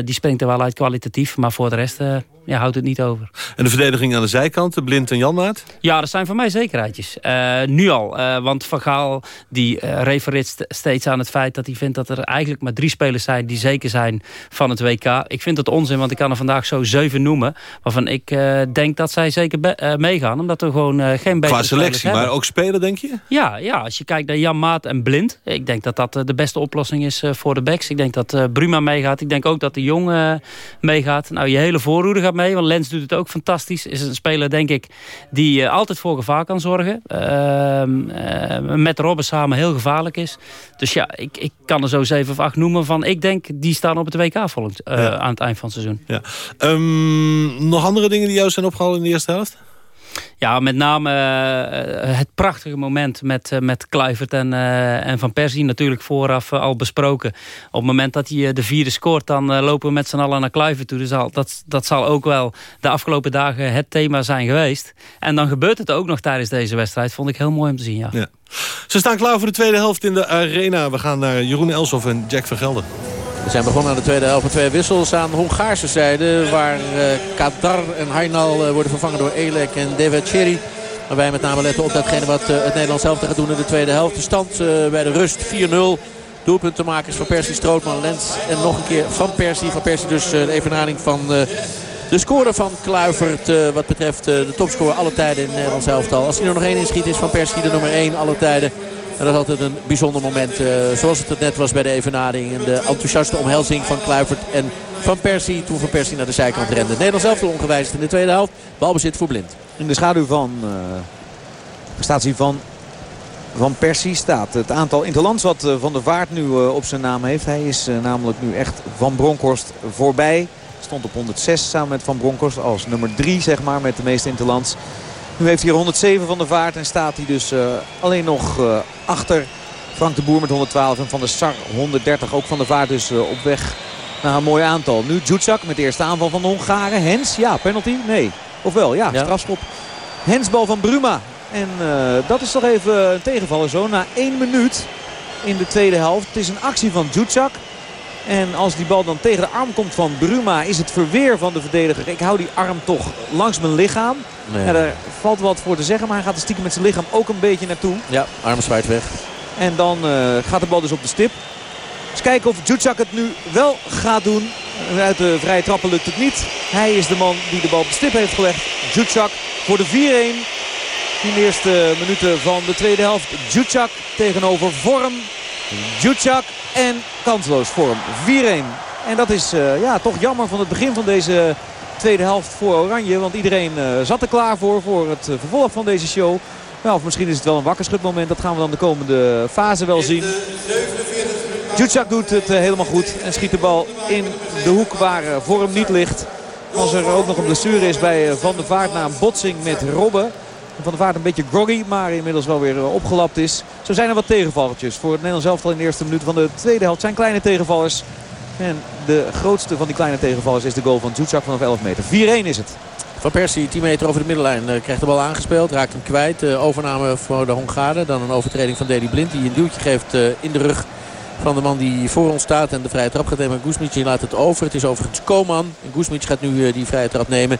die springt er wel uit kwalitatief. Maar voor de rest ja, houdt het niet over. En de verdediging aan de zijkant, Blind en Janmaat? Ja, dat zijn voor mij zekerheidjes. nu al. want Van Gaal die refereert steeds aan het feit dat hij vindt dat er eigenlijk maar drie spelers zijn die zeker zijn van het WK. Ik vind dat onzin, want ik kan er vandaag zo zeven noemen. Waarvan ik denk dat zij zeker meegaan. Omdat er gewoon geen betere Qua selectie, maar ook spelen denk je? Ja, ja, als je kijkt naar Jan Maat en Blind. Ik denk dat dat de beste oplossing is voor de backs. Ik denk dat Bruma meegaat. Ik denk ook dat de Jong meegaat. Nou, je hele voorroede gaat mee. Want Lens doet het ook fantastisch. Is een speler, denk ik, die altijd voor gevaar kan zorgen. Ehm, met Robben samen heel gevaarlijk is. Dus ja, ik, ik kan er zo zeven of acht noemen van... ik denk, die staan op het WK volgend, aan het eind van het seizoen. Ja. Um, nog andere dingen die jou zijn opgehaald in de eerste helft? Ja, met name uh, het prachtige moment met, uh, met Kluivert en, uh, en Van Persie. Natuurlijk vooraf al besproken. Op het moment dat hij de vierde scoort, dan lopen we met z'n allen naar Kluivert toe. Dus al, dat, dat zal ook wel de afgelopen dagen het thema zijn geweest. En dan gebeurt het ook nog tijdens deze wedstrijd. Vond ik heel mooi om te zien, ja. Ze staan klaar voor de tweede helft in de arena. We gaan naar Jeroen Elsof en Jack van Gelder. We zijn begonnen aan de tweede helft met twee wissels aan Hongaarse zijde. Waar Kadar en Hainal uh, worden vervangen door Elek en Devacheri. Maar wij met name letten op datgene wat uh, het Nederlands zelf gaat doen in de tweede helft. De stand bij de rust 4-0. Doelpuntenmakers van Persie, Strootman, Lens en nog een keer van Persie. Van Persie dus de evenaring van de score van Kluivert. wat betreft de topscore alle tijden in het Nederlands elftal. Als hij er nog één inschiet is van Persie de nummer 1 alle tijden. En dat is altijd een bijzonder moment. Uh, zoals het net was bij de evenaring. En de enthousiaste omhelzing van Kluivert en Van Persie. Toen Van Persie naar de zijkant rende. Nederland zelf ongewijzigd in de tweede helft. Balbezit voor Blind. In de schaduw van uh, prestatie van van Persie staat het aantal interlands wat uh, Van der Vaart nu op zijn naam heeft. Hij is namelijk nu echt Van Bronckhorst voorbij. Stond op 106 samen met Van Bronckhorst als nummer 3 zeg maar met de meeste interlands. Nu heeft hij 107 van de vaart en staat hij dus uh, alleen nog uh, achter Frank de Boer met 112 en Van der Sar 130. Ook van de vaart dus uh, op weg naar een mooi aantal. Nu Djutsak met de eerste aanval van de Hongaren. Hens, ja, penalty? Nee. Ofwel, ja, ja. strafschop. Hensbal van Bruma. En dat is toch even een tegenvaller zo. Na één minuut in de tweede helft. Het is een actie van Djutsak. En als die bal dan tegen de arm komt van Bruma is het verweer van de verdediger. Ik hou die arm toch langs mijn lichaam. Nee. Ja, daar valt wat voor te zeggen. Maar hij gaat er stiekem met zijn lichaam ook een beetje naartoe. Ja, arm zwaait weg. En dan uh, gaat de bal dus op de stip. Eens kijken of Jutsak het nu wel gaat doen. Uit de vrije trappen lukt het niet. Hij is de man die de bal op de stip heeft gelegd. Jutsak voor de 4-1. In de eerste minuten van de tweede helft. Jutsak tegenover Vorm. Jutsak en kansloos vorm. 4-1. En dat is uh, ja, toch jammer van het begin van deze tweede helft voor Oranje. Want iedereen uh, zat er klaar voor, voor het uh, vervolg van deze show. Nou, of misschien is het wel een wakkerschutmoment. Dat gaan we dan de komende fase wel zien. Jutsak doet het helemaal goed. En schiet de bal in de hoek waar vorm niet ligt. Als er ook nog een blessure is bij Van der Vaart na een botsing met Robben. Van der Vaart een beetje groggy, maar inmiddels wel weer opgelapt is. Zo zijn er wat tegenvalletjes voor het Nederlands elftal in de eerste minuut van de tweede helft. zijn kleine tegenvallers. En de grootste van die kleine tegenvallers is de goal van Zuzak vanaf 11 meter. 4-1 is het. Van Persie, 10 meter over de middenlijn, uh, krijgt de bal aangespeeld. Raakt hem kwijt. Uh, overname voor de Hongaren. Dan een overtreding van Deli Blind die een duwtje geeft in de rug van de man die voor ons staat. En de vrije trap gaat nemen. Guzmic laat het over. Het is overigens Koman. Guzmic gaat nu die vrije trap nemen.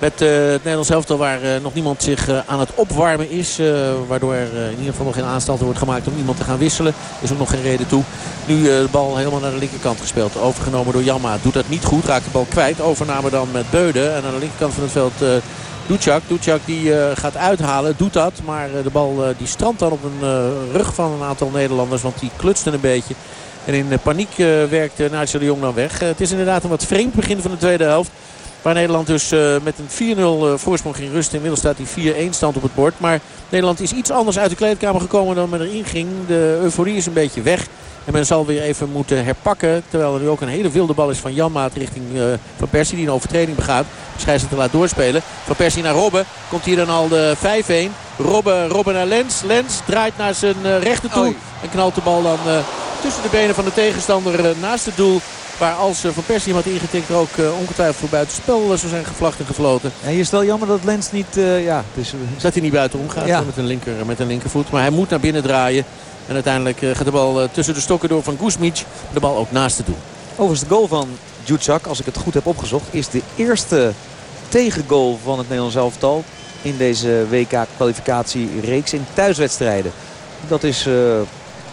Met uh, het Nederlands elftal waar uh, nog niemand zich uh, aan het opwarmen is. waardoor er in ieder geval nog geen aanstalten wordt gemaakt om iemand te gaan wisselen. is ook nog geen reden toe. Nu de bal helemaal naar de linkerkant gespeeld. Overgenomen door Jamma. Doet dat niet goed. Raakt de bal kwijt. Overname dan met Beuden. En aan de linkerkant van het veld Ducjak. Ducjak die gaat uithalen. Doet dat. Maar de bal die strandt dan op een rug van een aantal Nederlanders. Want die klutsten een beetje. En in paniek werkt Nigel de Jong dan weg. het is inderdaad een wat vreemd begin van de tweede helft. Waar Nederland dus uh, met een 4-0 uh, voorsprong ging rusten. Inmiddels staat die 4-1 stand op het bord. Maar Nederland is iets anders uit de kleedkamer gekomen dan men erin ging. De euforie is een beetje weg. En men zal weer even moeten herpakken. Terwijl er nu ook een hele wilde bal is van Janmaat richting uh, Van Persie. Die een overtreding begaat. Schijnt te laat doorspelen. Van Persie naar Robben. Komt hier dan al de 5-1. Robben, Robben naar Lens. Lens draait naar zijn uh, rechter toe. En knalt de bal dan uh, tussen de benen van de tegenstander naast het doel. Waar als Van Persie had ingetikt er ook ongetwijfeld voor buitenspel zou zijn gevlacht en gefloten. Hier is wel jammer dat Lens niet... ja, dus, dat hij niet buitenom gaat ja. met, een linker, met een linkervoet. Maar hij moet naar binnen draaien. En uiteindelijk gaat de bal tussen de stokken door van Guzmic. De bal ook naast het doel. Overigens de goal van Jutsak, als ik het goed heb opgezocht... is de eerste tegengoal van het Nederlands elftal... in deze WK-kwalificatiereeks in thuiswedstrijden. Dat is uh,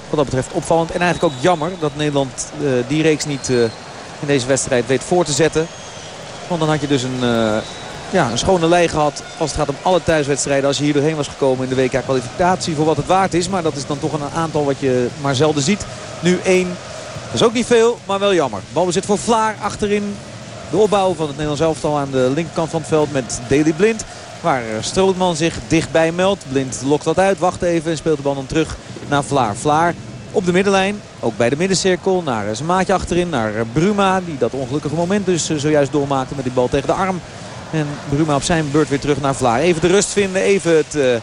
wat dat betreft opvallend. En eigenlijk ook jammer dat Nederland uh, die reeks niet uh, in deze wedstrijd weet voor te zetten. Want dan had je dus een, ja, een schone lei gehad als het gaat om alle thuiswedstrijden. Als je hier doorheen was gekomen in de WK-kwalificatie voor wat het waard is. Maar dat is dan toch een aantal wat je maar zelden ziet. Nu één. Dat is ook niet veel, maar wel jammer. Balbezit voor Vlaar achterin. De opbouw van het Nederlands elftal aan de linkerkant van het veld met Daley Blind. Waar Strootman zich dichtbij meldt. Blind lokt dat uit, wacht even en speelt de bal dan terug naar Vlaar. Vlaar op de middenlijn, ook bij de middencirkel. Naar zijn maatje achterin, naar Bruma. Die dat ongelukkige moment dus zojuist doormaakte met die bal tegen de arm. En Bruma op zijn beurt weer terug naar Vlaar. Even de rust vinden, even het uh,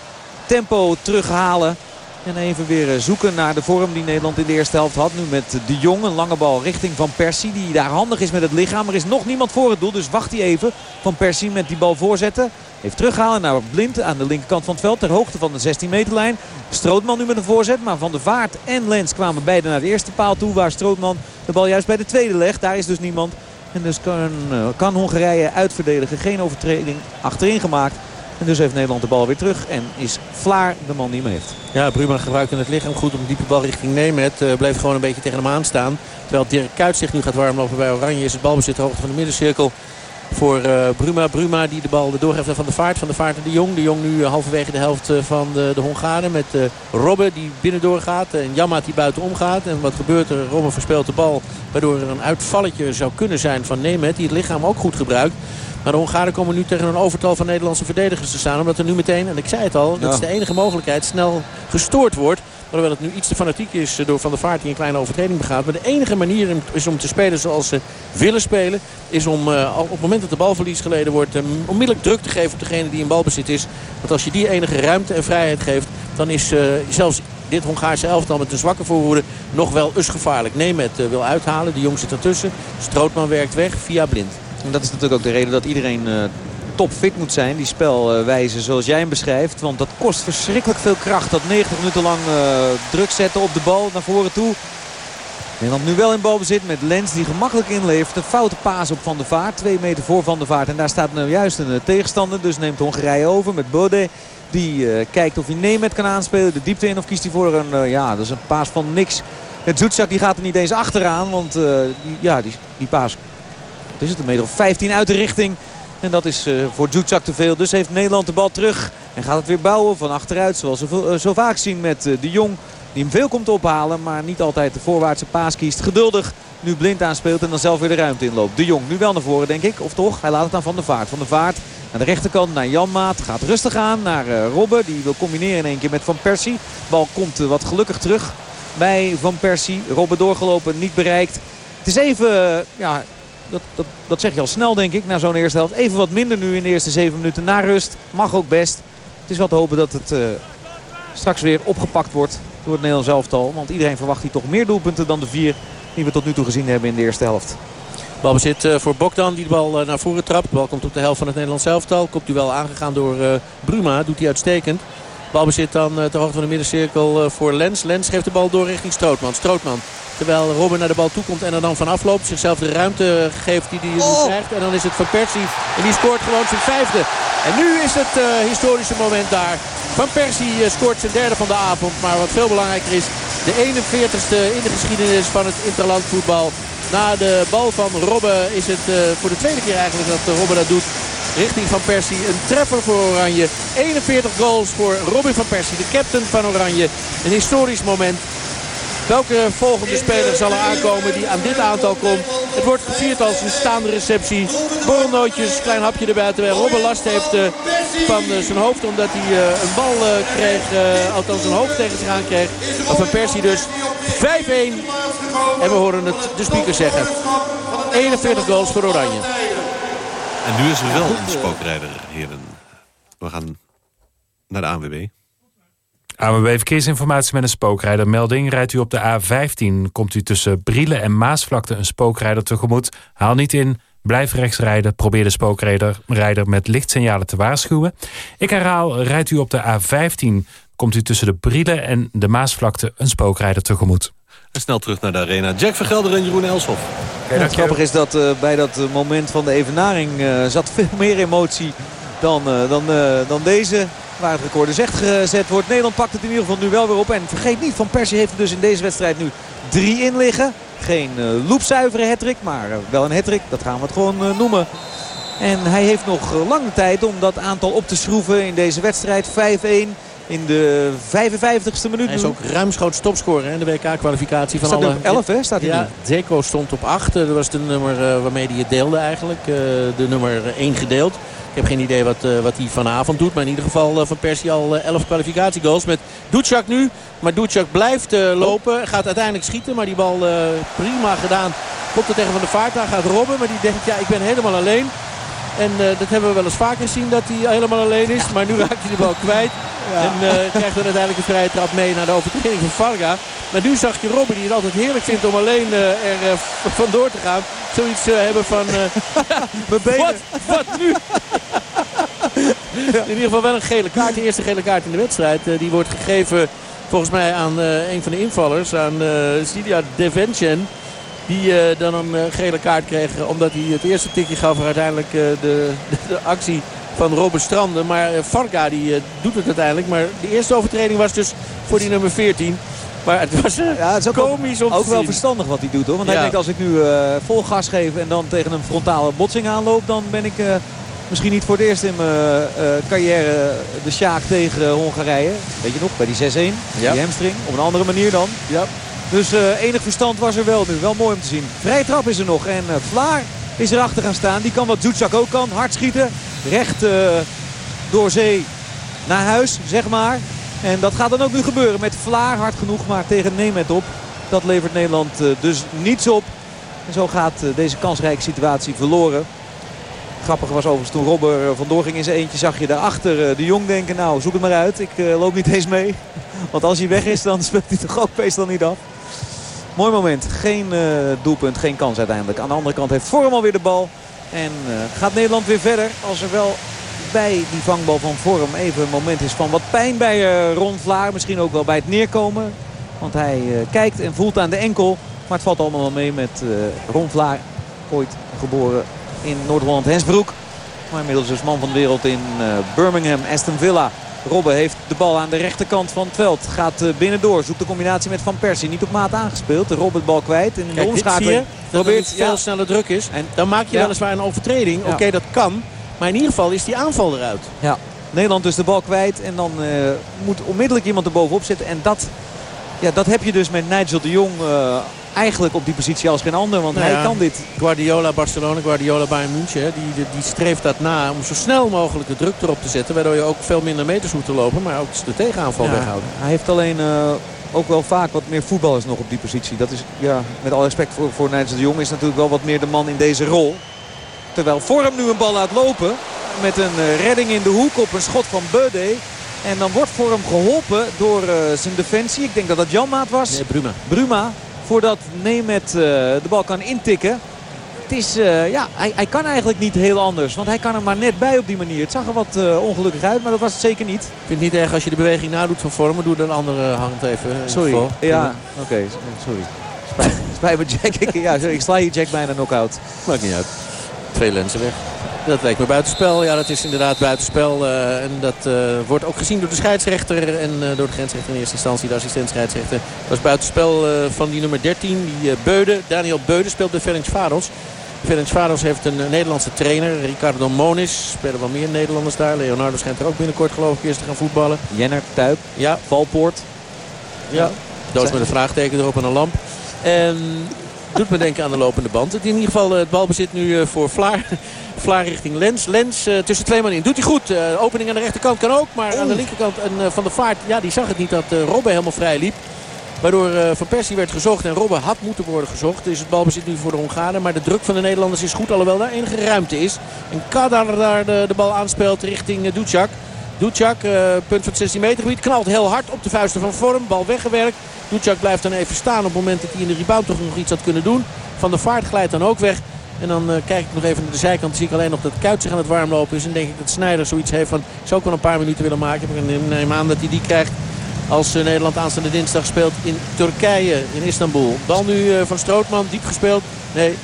tempo terughalen. En even weer zoeken naar de vorm die Nederland in de eerste helft had. Nu met de Jong, een lange bal richting Van Persie. Die daar handig is met het lichaam. Er is nog niemand voor het doel, dus wacht hij even. Van Persie met die bal voorzetten. Heeft terughalen naar Blind aan de linkerkant van het veld. Ter hoogte van de 16 meterlijn. Strootman nu met een voorzet. Maar Van der Vaart en Lens kwamen beide naar de eerste paal toe. Waar Strootman de bal juist bij de tweede legt. Daar is dus niemand. En dus kan, uh, kan Hongarije uitverdedigen. Geen overtreding achterin gemaakt. En dus heeft Nederland de bal weer terug. En is Vlaar de man die hem heeft. Ja, Bruma gebruikte het lichaam goed om diepe bal richting Nemet. Uh, bleef gewoon een beetje tegen hem aanstaan. Terwijl Dirk Kuyt zich nu gaat warmlopen bij Oranje. Is het balbezit hoogte van de middencirkel voor uh, Bruma. Bruma die de bal doorgeeft Van de Vaart. Van de Vaart naar de Jong. De Jong nu halverwege de helft van de, de Hongaren. Met Robben die binnendoor gaat. En Jammat die buitenom gaat. En wat gebeurt er? Robben verspeelt de bal. Waardoor er een uitvalletje zou kunnen zijn van Nemet. Die het lichaam ook goed gebruikt. Maar de Hongaren komen nu tegen een overtal van Nederlandse verdedigers te staan. Omdat er nu meteen, en ik zei het al, dat is de enige mogelijkheid, snel gestoord wordt. Hoewel het nu iets te fanatiek is door Van der Vaart die een kleine overtreding begaat. Maar de enige manier is om te spelen zoals ze willen spelen. Is om uh, op het moment dat de balverlies geleden wordt um, onmiddellijk druk te geven op degene die in balbezit is. Want als je die enige ruimte en vrijheid geeft. Dan is uh, zelfs dit Hongaarse elftal met een zwakke voorhoede nog wel us gevaarlijk. Neemet uh, wil uithalen. De jong zit ertussen. Strootman werkt weg via Blind. En dat is natuurlijk ook de reden dat iedereen uh, topfit moet zijn. Die spelwijze zoals jij hem beschrijft. Want dat kost verschrikkelijk veel kracht. Dat 90 minuten lang uh, druk zetten op de bal naar voren toe. Nederland nu wel in balbezit met Lens die gemakkelijk inlevert. Een foute paas op Van der Vaart. Twee meter voor Van der Vaart. En daar staat nou juist een tegenstander. Dus neemt Hongarije over met Bode. Die kijkt of hij Nemet kan aanspelen. De diepte in of kiest hij voor een, ja, dat is een paas van niks. Het Zoetsak die gaat er niet eens achteraan. Want ja, die, die paas wat is het, een meter of 15 uit de richting. En dat is uh, voor Djutsak te veel. Dus heeft Nederland de bal terug. En gaat het weer bouwen van achteruit. Zoals we uh, zo vaak zien met uh, de Jong. Die hem veel komt ophalen. Maar niet altijd de voorwaartse paas kiest. Geduldig nu blind aanspeelt. En dan zelf weer de ruimte inloopt. De Jong nu wel naar voren denk ik. Of toch? Hij laat het aan Van der Vaart. Van der Vaart aan de rechterkant naar Janmaat. Gaat rustig aan naar Robben. Die wil combineren in één keer met Van Persie. Bal komt wat gelukkig terug bij Van Persie. Robben doorgelopen. Niet bereikt. Het is even ja, dat, dat, dat zeg je al snel denk ik na zo'n eerste helft. Even wat minder nu in de eerste zeven minuten na rust. Mag ook best. Het is wat te hopen dat het uh, straks weer opgepakt wordt door het Nederlands elftal. Want iedereen verwacht hier toch meer doelpunten dan de vier die we tot nu toe gezien hebben in de eerste helft. Balbezit uh, voor Bogdan die de bal uh, naar voren trapt. De bal komt op de helft van het Nederlands elftal. Komt u wel aangegaan door Bruma. Doet hij uitstekend. Balbezit dan ter hoogte van de middencirkel voor Lens. Lens geeft de bal door richting Strootman. Strootman Terwijl Robben naar de bal toe komt en er dan van afloopt. Zichzelf de ruimte geeft die hij oh. krijgt. En dan is het Van Persie. En die scoort gewoon zijn vijfde. En nu is het uh, historische moment daar. Van Persie uh, scoort zijn derde van de avond. Maar wat veel belangrijker is. De 41ste in de geschiedenis van het interland voetbal. Na de bal van Robben is het uh, voor de tweede keer eigenlijk dat Robben dat doet. Richting Van Persie. Een treffer voor Oranje. 41 goals voor Robin van Persie. De captain van Oranje. Een historisch moment. Welke volgende speler zal er aankomen die aan dit aantal komt? Het wordt gevierd als een staande receptie. Borrelnootjes, klein hapje erbij. Terwijl Robben last heeft uh, van uh, zijn hoofd. Omdat hij uh, een bal kreeg. althans zijn hoofd tegen zich aan kreeg. Van Persie dus. 5-1. En we horen het de speaker zeggen. 41 goals voor Oranje. En nu is er wel een spookrijder, heren. We gaan naar de ANWB. ANWB Verkeersinformatie met een spookrijdermelding. Rijdt u op de A15, komt u tussen Brielen en Maasvlakte een spookrijder tegemoet. Haal niet in, blijf rechts rijden. Probeer de spookrijder met lichtsignalen te waarschuwen. Ik herhaal, rijdt u op de A15, komt u tussen de Brielen en de Maasvlakte een spookrijder tegemoet. En snel terug naar de arena. Jack Vergelder en Jeroen Elshoff. Ja, het grappige is dat uh, bij dat moment van de evenaring uh, zat veel meer emotie dan, uh, dan, dan deze. Waar het record dus echt gezet wordt. Nederland pakt het in ieder geval nu wel weer op. En vergeet niet, Van Persie heeft er dus in deze wedstrijd nu drie in liggen. Geen loepzuivere hattrick, maar wel een hattrick. Dat gaan we het gewoon noemen. En hij heeft nog lange tijd om dat aantal op te schroeven in deze wedstrijd. 5-1 in de 55ste minuut. Hij is ook ruimschoots topscorer in de WK-kwalificatie. van staat alle... op 11 hè? Staat hij ja, Zeko stond op 8. Dat was de nummer uh, waarmee hij het deelde eigenlijk. Uh, de nummer 1 gedeeld. Ik heb geen idee wat, uh, wat hij vanavond doet. Maar in ieder geval van Persie al 11 kwalificatiegoals. Met Ducjak nu. Maar Ducjak blijft lopen. Gaat uiteindelijk schieten. Maar die bal prima gedaan. Komt er tegen Van de Vaart aan. Gaat robben. Maar die denkt ja ik ben helemaal alleen. En uh, dat hebben we wel eens vaker gezien dat hij helemaal alleen is. Maar nu raakt hij de bal kwijt. Ja. En uh, krijgt dan uiteindelijk een vrije trap mee naar de overtreding van Varga. Maar nu zag je Robben die het altijd heerlijk vindt om alleen uh, er vandoor te gaan. Zoiets hebben van... Mijn benen. Wat, wat nu? In ieder geval wel een gele kaart. De eerste gele kaart in de wedstrijd. die wordt gegeven volgens mij aan een van de invallers. Aan Sidia Devenchen. Die uh, dan een uh, gele kaart kreeg omdat hij het eerste tikje gaf voor uiteindelijk uh, de, de, de, actie van Robert Stranden. Maar Varga die doet het uiteindelijk. Maar de eerste overtreding was dus voor die nummer 14. Maar het was ja, het is ook komisch om ook wel verstandig wat hij doet hoor. Want hij denkt als ik nu vol gas geef en dan tegen een frontale botsing aanloop. Dan ben ik misschien niet voor het eerst in mijn carrière de Sjaak tegen Hongarije. Weet je nog, bij die 6-1. Ja. Die hamstring. Op een andere manier dan. Ja. Dus uh, enig verstand was er wel nu. Wel mooi om te zien. Vrije trap is er nog. En uh, Vlaar is erachter gaan staan. Die kan wat Zoetsak ook kan. Hard schieten. Recht uh, door zee naar huis, zeg maar. En dat gaat dan ook nu gebeuren met Vlaar. Hard genoeg, maar tegen Nemet op. Dat levert Nederland dus niets op. En zo gaat deze kansrijke situatie verloren. Grappig was overigens toen Robber vandoor ging in zijn eentje. Zag je daarachter de Jong denken. Nou zoek het maar uit. Ik loop niet eens mee. Want als hij weg is dan speelt hij toch ook meestal niet af. Mooi moment. Geen uh, doelpunt, geen kans uiteindelijk. Aan de andere kant heeft Vorm alweer de bal. En uh, gaat Nederland weer verder. Als er wel bij die vangbal van Vorm even een moment is van wat pijn bij uh, Ron Vlaar. Misschien ook wel bij het neerkomen. Want hij kijkt en voelt aan de enkel. Maar het valt allemaal wel mee met Ron Vlaar. Ooit geboren in Noord-Holland Hensbroek. Maar inmiddels dus man van de wereld in Birmingham, Aston Villa. Robben heeft de bal aan de rechterkant van het veld. Gaat uh, binnendoor. Zoekt de combinatie met Van Persie. Niet op maat aangespeeld. Robben de bal kwijt. En in de Kijk, omschakeling dat probeert veel ja, sneller druk is. En Dan maak je Ja. weliswaar een overtreding. Ja. Oké, dat kan. Maar in ieder geval is die aanval eruit. Ja, Nederland dus de bal kwijt. En dan eh, moet onmiddellijk iemand er bovenop zitten. En dat, ja, dat heb je dus met Nigel de Jong eh, eigenlijk op die positie als geen ander. Want Nou hij ja, kan dit. Guardiola Barcelona, Guardiola Bayern München. Die, die streeft dat na om zo snel mogelijk de druk erop te zetten. Waardoor je ook veel minder meters hoeft te lopen. Maar ook de tegenaanval Ja, weghouden. Hij heeft alleen eh, ook wel vaak wat meer voetballers nog op die positie. Dat is, ja, met alle respect voor, voor Nigel de Jong, is natuurlijk wel wat meer de man in deze rol. Terwijl Vorm nu een bal laat lopen. Met een eh, redding in de hoek op een schot van Beude. En dan wordt Vorm geholpen door eh, zijn defensie. Ik denk dat dat Janmaat was. Nee, Bruma. Bruma. Voordat Nemet eh, de bal kan intikken. Het is, eh, ja, hij, hij kan eigenlijk niet heel anders. Want hij kan er maar net bij op die manier. Het zag er wat eh, ongelukkig uit, maar dat was het zeker niet. Ik vind het niet erg als je de beweging nadoet van vormen. Doe de andere hand even. Sorry. Ja, oké. sorry. Spijt, spijt me Jack. Ik, ja, sorry, ik sla hier Jack bijna knock-out. Maakt niet uit. Twee lenzen weg. Dat lijkt me buitenspel. Ja, dat is inderdaad buitenspel. eh, en dat eh, wordt ook gezien door de scheidsrechter en eh, door de grensrechter in eerste instantie. De assistent scheidsrechter. Dat was buitenspel van die nummer 13. Die Beude, Daniel Beude speelt bij Ferenc Varos. Ferenc Varos heeft een Nederlandse trainer. Ricardo Moniz. Spelen wel meer Nederlanders daar. Leonardo schijnt er ook binnenkort geloof ik eerst te gaan voetballen. Jenner, Tuip, Ja, Valpoort. ja. Doos met een vraagteken erop en een lamp. En doet me denken aan de lopende band. Het in ieder geval eh, het balbezit nu eh, voor Vlaar. Vlaar richting Lens. Lens eh, tussen twee man in. Doet hij goed. Opening aan de rechterkant kan ook. Maar aan de linkerkant en, van de vaart. Ja, die zag het niet dat Robben helemaal vrij liep. Waardoor Van Persie werd gezocht en Robben had moeten worden gezocht. Dus het balbezit nu voor de Hongaren. Maar de druk van de Nederlanders is goed. Alhoewel daar enige ruimte is. En Kadar daar de, de bal aanspeelt richting uh, Ducjak. Ducjak, eh, punt van het 16 meter gebied. Knalt heel hard op de vuisten van Vorm. Bal weggewerkt. Ducjak blijft dan even staan op het moment dat hij in de rebound toch nog iets had kunnen doen. Van de vaart glijdt dan ook weg. En dan eh, kijk ik nog even naar de zijkant. Zie ik alleen nog dat Kuit zich aan het warmlopen is. En denk ik dat Snijder zoiets heeft van... Ik zou wel een paar minuten willen maken. Ik neem aan dat hij die krijgt. Als uh, Nederland aanstaande dinsdag speelt in Turkije, in Istanbul. Bal nu van Strootman, diep gespeeld. Nee,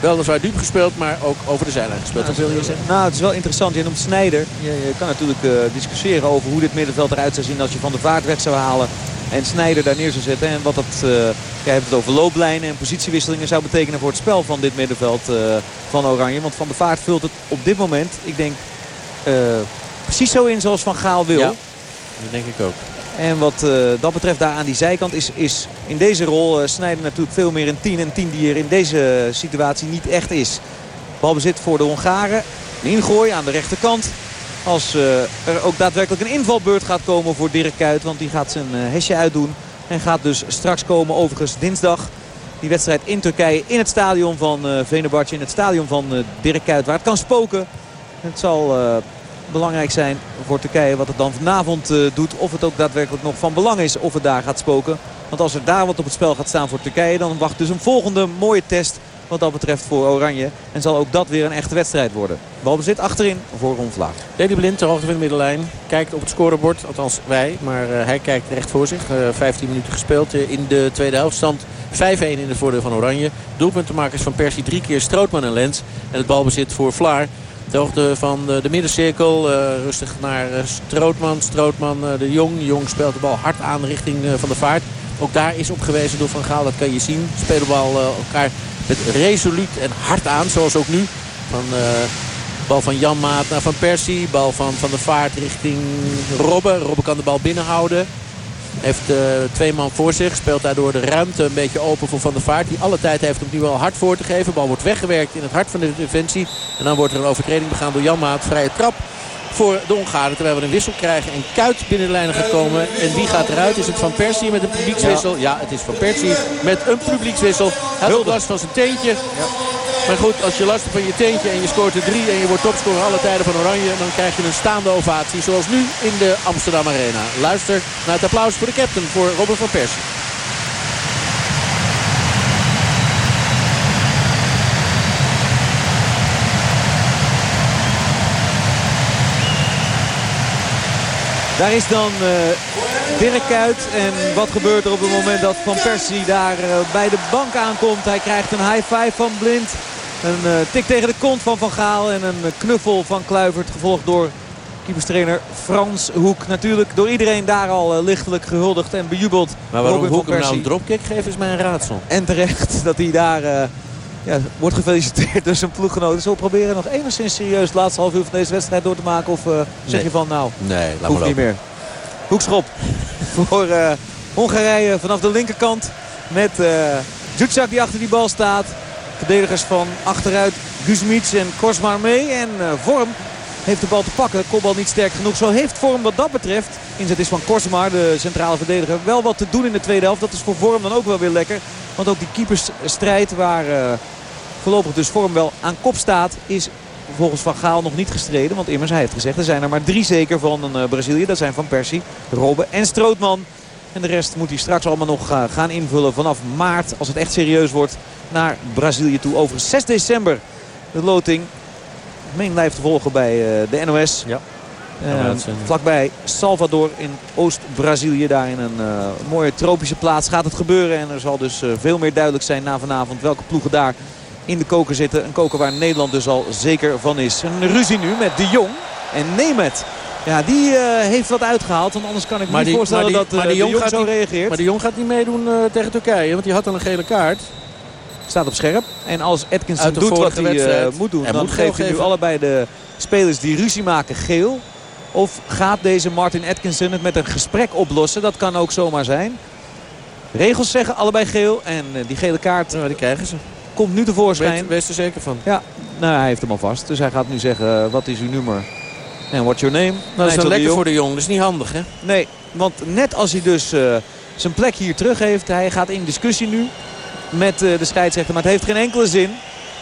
weliswaar diep gespeeld, maar ook over de zijlijn gespeeld. Nou, Wat wil je zeggen? Nou, het is wel interessant. Je noemt Snijder. Je, je kan natuurlijk uh, discussiëren over hoe dit middenveld eruit zou zien als je van de vaart weg zou halen. En Snijder daar neer zou zetten. En wat dat, uh, jij hebt het over looplijnen en positiewisselingen zou betekenen voor het spel van dit middenveld uh, van Oranje. Want Van de Vaart vult het op dit moment, ik denk, precies zo in zoals Van Gaal wil. Ja, dat denk ik ook. En wat uh, dat betreft daar aan die zijkant is, is in deze rol uh, Snijder natuurlijk veel meer een 10. Een 10 die er in deze situatie niet echt is. Balbezit voor de Hongaren. Een ingooi aan de rechterkant. Als uh, er ook daadwerkelijk een invalbeurt gaat komen voor Dirk Kuyt. Want die gaat zijn hesje uitdoen. En gaat dus straks komen overigens dinsdag. Die wedstrijd in Turkije in het stadion van uh, Venerbahce. In het stadion van Dirk Kuyt waar het kan spoken. Het zal belangrijk zijn voor Turkije wat het dan vanavond uh, doet. Of het ook daadwerkelijk nog van belang is of het daar gaat spoken. Want als er daar wat op het spel gaat staan voor Turkije... dan wacht dus een volgende mooie test wat dat betreft voor Oranje. En zal ook dat weer een echte wedstrijd worden. Balbezit achterin voor Ron Vlaag. Deli Blind ter hoogte van de middenlijn. Kijkt op het scorebord, althans wij. Maar uh, hij kijkt recht voor zich. Uh, 15 minuten gespeeld in de tweede helft. Stand 5-1 in het voordeel van Oranje. Doelpuntenmakers van Persie drie keer Strootman en Lens. En het balbezit voor Vlaar. De hoogte van de, de middencirkel. Uh, rustig naar uh, Strootman. Strootman uh, de Jong. Jong speelt de bal hard aan richting Van de Vaart. Ook daar is op gewezen door Van Gaal. Dat kan je zien. Spelen de bal elkaar met resoluut en hard aan. Zoals ook nu. Van, bal van Jan Maat naar Van Persie. Bal van Van de Vaart richting Robben. Robben kan de bal binnenhouden. Heeft uh, twee man voor zich. Speelt daardoor de ruimte een beetje open voor Van der Vaart. Die alle tijd heeft om nu wel hard voor te geven. De bal wordt weggewerkt in het hart van de defensie. En dan wordt er een overtreding begaan door Jan Maat. Vrije trap voor de Hongaren. Terwijl we een wissel krijgen en Kuit binnen de lijnen gaat komen. En wie gaat eruit? Is het Van Persie met een publiekswissel? Ja, ja het is Van Persie met een publiekswissel. Hij heeft last van zijn teentje. Ja. Maar goed, als je last hebt van je teentje en je scoort er drie... en je wordt topscorer alle tijden van Oranje... dan krijg je een staande ovatie zoals nu in de Amsterdam Arena. Luister naar het applaus voor de captain, voor Robert van Persie. Daar is dan uh. En wat gebeurt er op het moment dat Van Persie daar uh, bij de bank aankomt? Hij krijgt een high five van Blind. Een uh, tik tegen de kont van Van Gaal. En een knuffel van Kluivert. Gevolgd door keeperstrainer Frans Hoek. Natuurlijk door iedereen daar al lichtelijk gehuldigd en bejubeld. Maar waarom Robin Hoek hem nou een dropkick geeft is mij een raadsel. En terecht dat hij daar... Ja, wordt gefeliciteerd door zijn ploeggenoten. Zo proberen nog enigszins serieus het laatste half uur van deze wedstrijd door te maken? Of zeg nee. je van nou, nee, laat hoeft maar niet meer. Hoekschop voor Hongarije vanaf de linkerkant. Met Djutjak die achter die bal staat. Verdedigers van achteruit Guzmic en Korsmar mee. En Vorm heeft de bal te pakken. Kopbal niet sterk genoeg. Zo heeft Vorm wat dat betreft, inzet is van Korsmar, de centrale verdediger, wel wat te doen in de tweede helft. Dat is voor Vorm dan ook wel weer lekker. Want ook die keepersstrijd waar voorlopig dus Vorm wel aan kop staat... is volgens Van Gaal nog niet gestreden. Want immers, hij heeft gezegd, er zijn er maar drie zeker van uh, Brazilië. Dat zijn Van Persie, Robben en Strootman. En de rest moet hij straks allemaal nog gaan invullen vanaf maart. Als het echt serieus wordt naar Brazilië toe. Over 6 december de loting. Meen blijft te volgen bij uh, de NOS. Ja. Uh, vlakbij Salvador in Oost-Brazilië. Daar in een uh, mooie tropische plaats gaat het gebeuren. En er zal dus uh, veel meer duidelijk zijn na vanavond welke ploegen daar in de koker zitten. Een koker waar Nederland dus al zeker van is. Een ruzie nu met De Jong en Nemet. Ja, die heeft wat uitgehaald. Want anders kan ik me niet die, voorstellen die, dat uh, maar de, Jong, Jong zo niet, reageert. Maar de Jong gaat niet meedoen tegen Turkije. Want die had al een gele kaart. Staat op scherp. En als Atkinson doet wat hij wedstrijd. moet doen. Dan moet geeft hij nu allebei de spelers die ruzie maken geel. Of gaat deze Martin Atkinson het met een gesprek oplossen? Dat kan ook zomaar zijn. Regels zeggen allebei geel. En die gele kaart die krijgen ze. komt nu tevoorschijn. Wees, er zeker van. Ja, nou, hij heeft hem al vast. Dus hij gaat nu zeggen, wat is uw nummer? En what's your name? Nou, dat is de lekker voor de Jong. Dat is niet handig, hè? Nee, want net als hij dus uh, zijn plek hier terug heeft. Hij gaat in discussie nu met uh, de scheidsrechter. Maar het heeft geen enkele zin.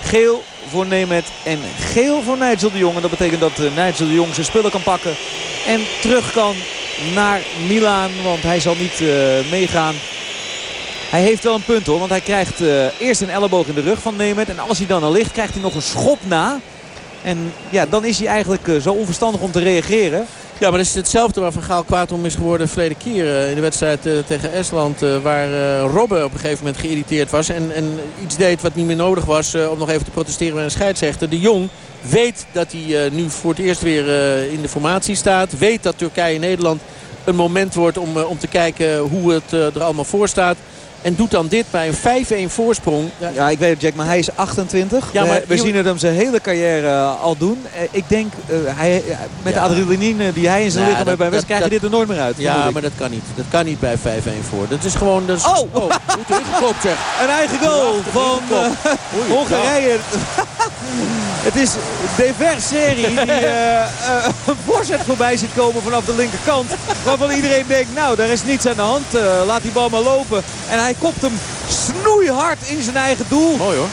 Geel voor Nemet en geel voor Nigel de Jong. En dat betekent dat uh, Nigel de Jong zijn spullen kan pakken. En terug kan naar Milaan. Want hij zal niet meegaan. Hij heeft wel een punt hoor. Want hij krijgt eerst een elleboog in de rug van Nemet. En als hij dan al ligt krijgt hij nog een schop na. En ja, dan is hij eigenlijk zo onverstandig om te reageren. Ja, maar dat is hetzelfde waar Van Gaal kwaad om is geworden verleden keer uh, in de wedstrijd uh, tegen Estland. Uh, waar Robben op een gegeven moment geïrriteerd was. En, en iets deed wat niet meer nodig was om nog even te protesteren bij een scheidsrechter. De Jong weet dat hij nu voor het eerst weer in de formatie staat. Weet dat Turkije-Nederland een moment wordt om, om te kijken hoe het er allemaal voor staat. En doet dan dit bij een 5-1 voorsprong. Ja, ik weet het Jack, maar hij is 28. Ja, maar we, zien het hem zijn hele carrière eh, al doen. Eh, ik denk, uh, hij, met de adrenaline die hij in zijn lichaam heeft bij West, krijg je dit er nooit meer uit. Ja, maar dat kan niet. Dat kan niet bij 5-1 voor. Dat is gewoon... Dat is, oh! oh goed ingeklopt zeg. Een eigen goal van Hongarije. het is de serie die een voorzet voorbij ziet komen vanaf de linkerkant. Waarvan iedereen denkt, nou, daar is niets aan de hand. laat die bal maar lopen. En hij kopt hem snoeihard in zijn eigen doel. Mooi hoor.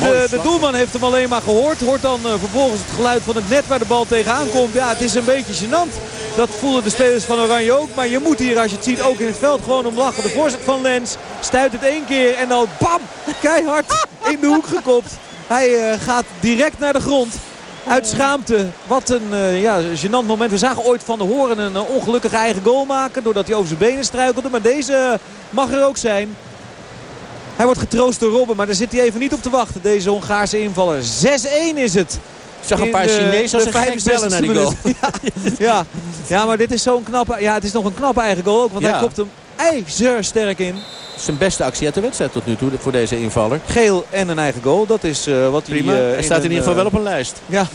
De, de, doelman heeft hem alleen maar gehoord. Hoort dan uh, vervolgens het geluid van het net waar de bal tegenaan komt. Ja, het is een beetje gênant. Dat voelen de spelers van Oranje ook. Maar je moet hier, als je het ziet, ook in het veld gewoon om lachen. De voorzet van Lens stuit het één keer en dan bam, keihard in de hoek gekopt. Hij uh, gaat direct naar de grond. Uit schaamte. Wat een uh, ja, gênant moment. We zagen ooit Van de Horen een uh, ongelukkige eigen goal maken. Doordat hij over zijn benen struikelde. Maar deze mag er ook zijn. Hij wordt getroost door Robben. Maar daar zit hij even niet op te wachten. Deze Hongaarse invaller. 6-1 is het. Ik zag een paar Chinezen als een bellen naar die goal. Ja, ja, ja, maar dit is zo'n knappe... Ja, het is nog een knappe eigen goal ook. Want hij kopt hem ijzersterk in zijn beste actie uit de wedstrijd tot nu toe voor deze invaller. Geel en een eigen goal. Dat is uh, wat Prima. hij... Uh, hij staat in, ieder geval wel op een lijst. Ja,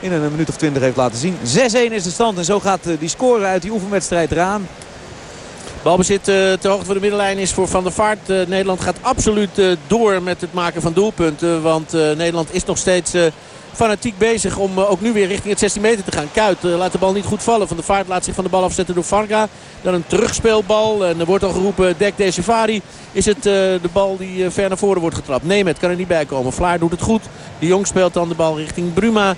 in een minuut of twintig heeft laten zien. 6-1 is de stand en zo gaat die score uit die oefenwedstrijd eraan. Balbezit uh, ter hoogte van de middenlijn is voor Van der Vaart. Uh, Nederland gaat absoluut uh, door met het maken van doelpunten. Want Nederland is nog steeds fanatiek bezig om eh, ook nu weer richting het 16 meter te gaan. Kuit eh, laat de bal niet goed vallen. Van de Vaart laat zich van de bal afzetten door Varga. Dan een terugspeelbal. En er wordt al geroepen Dek Dechevari. Is het uh, de bal die ver naar voren wordt getrapt. Nee, het kan er niet bij komen. Vlaar doet het goed. De Jong speelt dan de bal richting Bruma.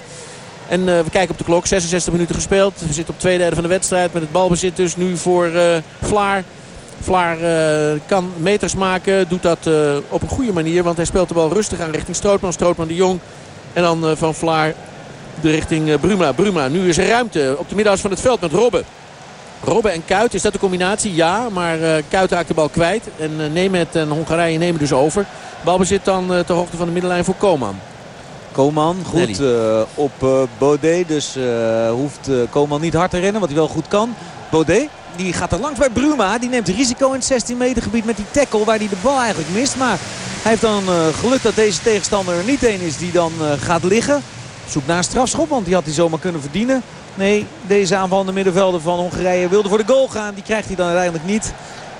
En we kijken op de klok. 66 minuten gespeeld. We zitten op twee derde van de wedstrijd. Met het balbezit dus nu voor Vlaar. Vlaar kan meters maken. Doet dat op een goede manier. Want hij speelt de bal rustig aan richting Strootman. Strootman de Jong en dan eh, van Vlaar de richting eh, Bruma. Bruma, nu is er ruimte op de middenhuis van het veld met Robben. Robben en Kuit, is dat de combinatie? Ja, maar uh, Kuit raakt de bal kwijt. En Nemet en Hongarije nemen dus over. Balbezit dan ter hoogte van de middenlijn voor Koman. Koman goed op Baudet. Dus hoeft Koman niet hard te rennen, wat hij wel goed kan. Baudet, die gaat er langs bij Bruma. Die neemt risico in het 16 meter gebied met die tackle waar hij de bal eigenlijk mist. Maar hij heeft dan uh, geluk dat deze tegenstander er niet één is die dan uh, gaat liggen. Zoek naar een strafschop, want die had hij zomaar kunnen verdienen. Nee, deze aanvallende middenvelder van Hongarije wilde voor de goal gaan. Die krijgt hij dan uiteindelijk niet.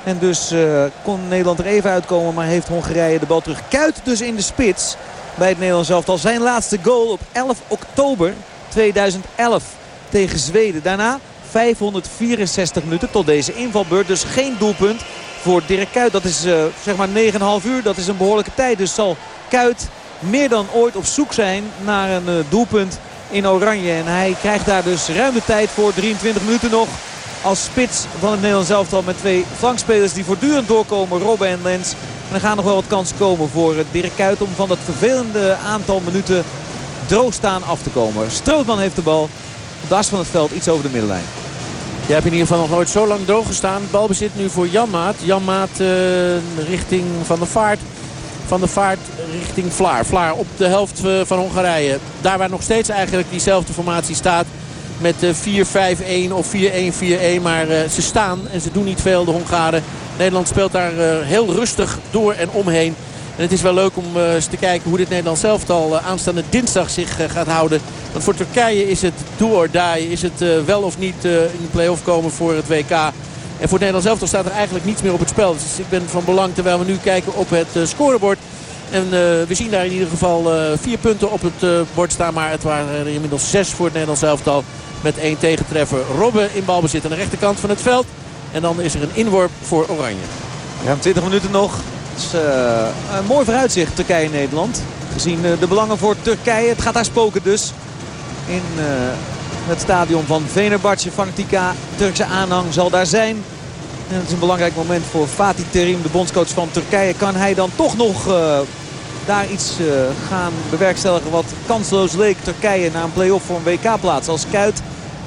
En dus uh, kon Nederland er even uitkomen. Maar heeft Hongarije de bal terug. Kuit dus in de spits bij het Nederlands elftal. Zijn laatste goal op 11 oktober 2011 tegen Zweden. Daarna 564 minuten tot deze invalbeurt. Dus geen doelpunt voor Dirk Kuyt. Dat is uh, zeg maar 9,5 uur. Dat is een behoorlijke tijd. Dus zal Kuyt meer dan ooit op zoek zijn naar een uh, doelpunt in Oranje. En hij krijgt daar dus ruim de tijd voor. 23 minuten nog als spits van het Nederlands elftal. Met twee flankspelers die voortdurend doorkomen. Robben en Lens. En er gaan nog wel wat kansen komen voor uh, Dirk Kuyt. Om van dat vervelende aantal minuten droog staan af te komen. Strootman heeft de bal. Op van het veld iets over de middenlijn. Jij hebt in ieder geval nog nooit zo lang droog gestaan. Balbezit nu voor Janmaat. Janmaat uh, richting Van de Vaart. Van de Vaart richting Vlaar. Vlaar op de helft uh, van Hongarije. Daar waar nog steeds eigenlijk diezelfde formatie staat. Met uh, 4-5-1 of 4-1-4-1. Maar ze staan en ze doen niet veel, de Hongaren. Nederland speelt daar heel rustig door en omheen. En het is wel leuk om uh, eens te kijken hoe dit Nederlands elftal uh, aanstaande dinsdag zich uh, gaat houden. Want voor Turkije is het do or die. Is het wel of niet in de play-off komen voor het WK. En voor het Nederlands elftal staat er eigenlijk niets meer op het spel. Dus ik ben van belang terwijl we nu kijken op het scorebord. En we zien daar in ieder geval vier punten op het bord staan. Maar het waren er inmiddels zes voor het Nederlands elftal. Met één tegentreffer. Robben in balbezit aan de rechterkant van het veld. En dan is er een inworp voor Oranje. Ja, 20 minuten nog. Uh, een mooi vooruitzicht Turkije-Nederland. Gezien uh, de belangen voor Turkije. Het gaat daar spoken dus. In uh, het stadion van Venerbatje. Fanatieke Turkse aanhang zal daar zijn. Het is een belangrijk moment voor Fatih Terim, de bondscoach van Turkije. Kan hij dan toch nog daar iets gaan bewerkstelligen wat kansloos leek Turkije na een play-off voor een WK-plaats. Als Kuit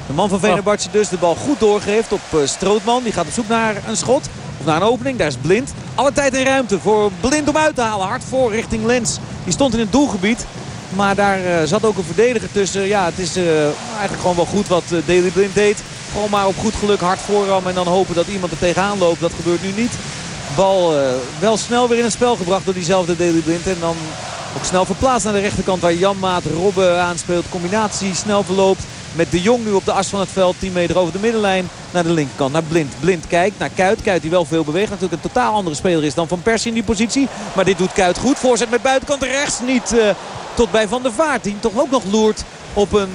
De man van Venerbatje dus de bal goed doorgeeft op Strootman. Die gaat op zoek naar een schot. Of naar een opening. Daar is Blind. Alle tijd en ruimte voor Blind om uit te halen. Hard voor richting Lens. Die stond in het doelgebied. Maar daar uh, zat ook een verdediger tussen. Ja, het is uh, eigenlijk gewoon wel goed wat uh, Daley Blind deed. Gewoon maar op goed geluk hard voorram en dan hopen dat iemand er tegenaan loopt. Dat gebeurt nu niet. Bal wel snel weer in het spel gebracht door diezelfde Daley Blind. En dan ook snel verplaatst naar de rechterkant waar Jan Maat Robben aanspeelt. Combinatie snel verloopt. Met de Jong nu op de as van het veld. 10 meter over de middenlijn naar de linkerkant. Naar Blind. Blind kijkt naar Kuit. Kuit die wel veel beweegt. Natuurlijk een totaal andere speler is dan Van Persie in die positie. Maar dit doet Kuit goed. Voorzet met buitenkant rechts niet uh, tot bij Van der Vaart. Die toch ook nog loert op een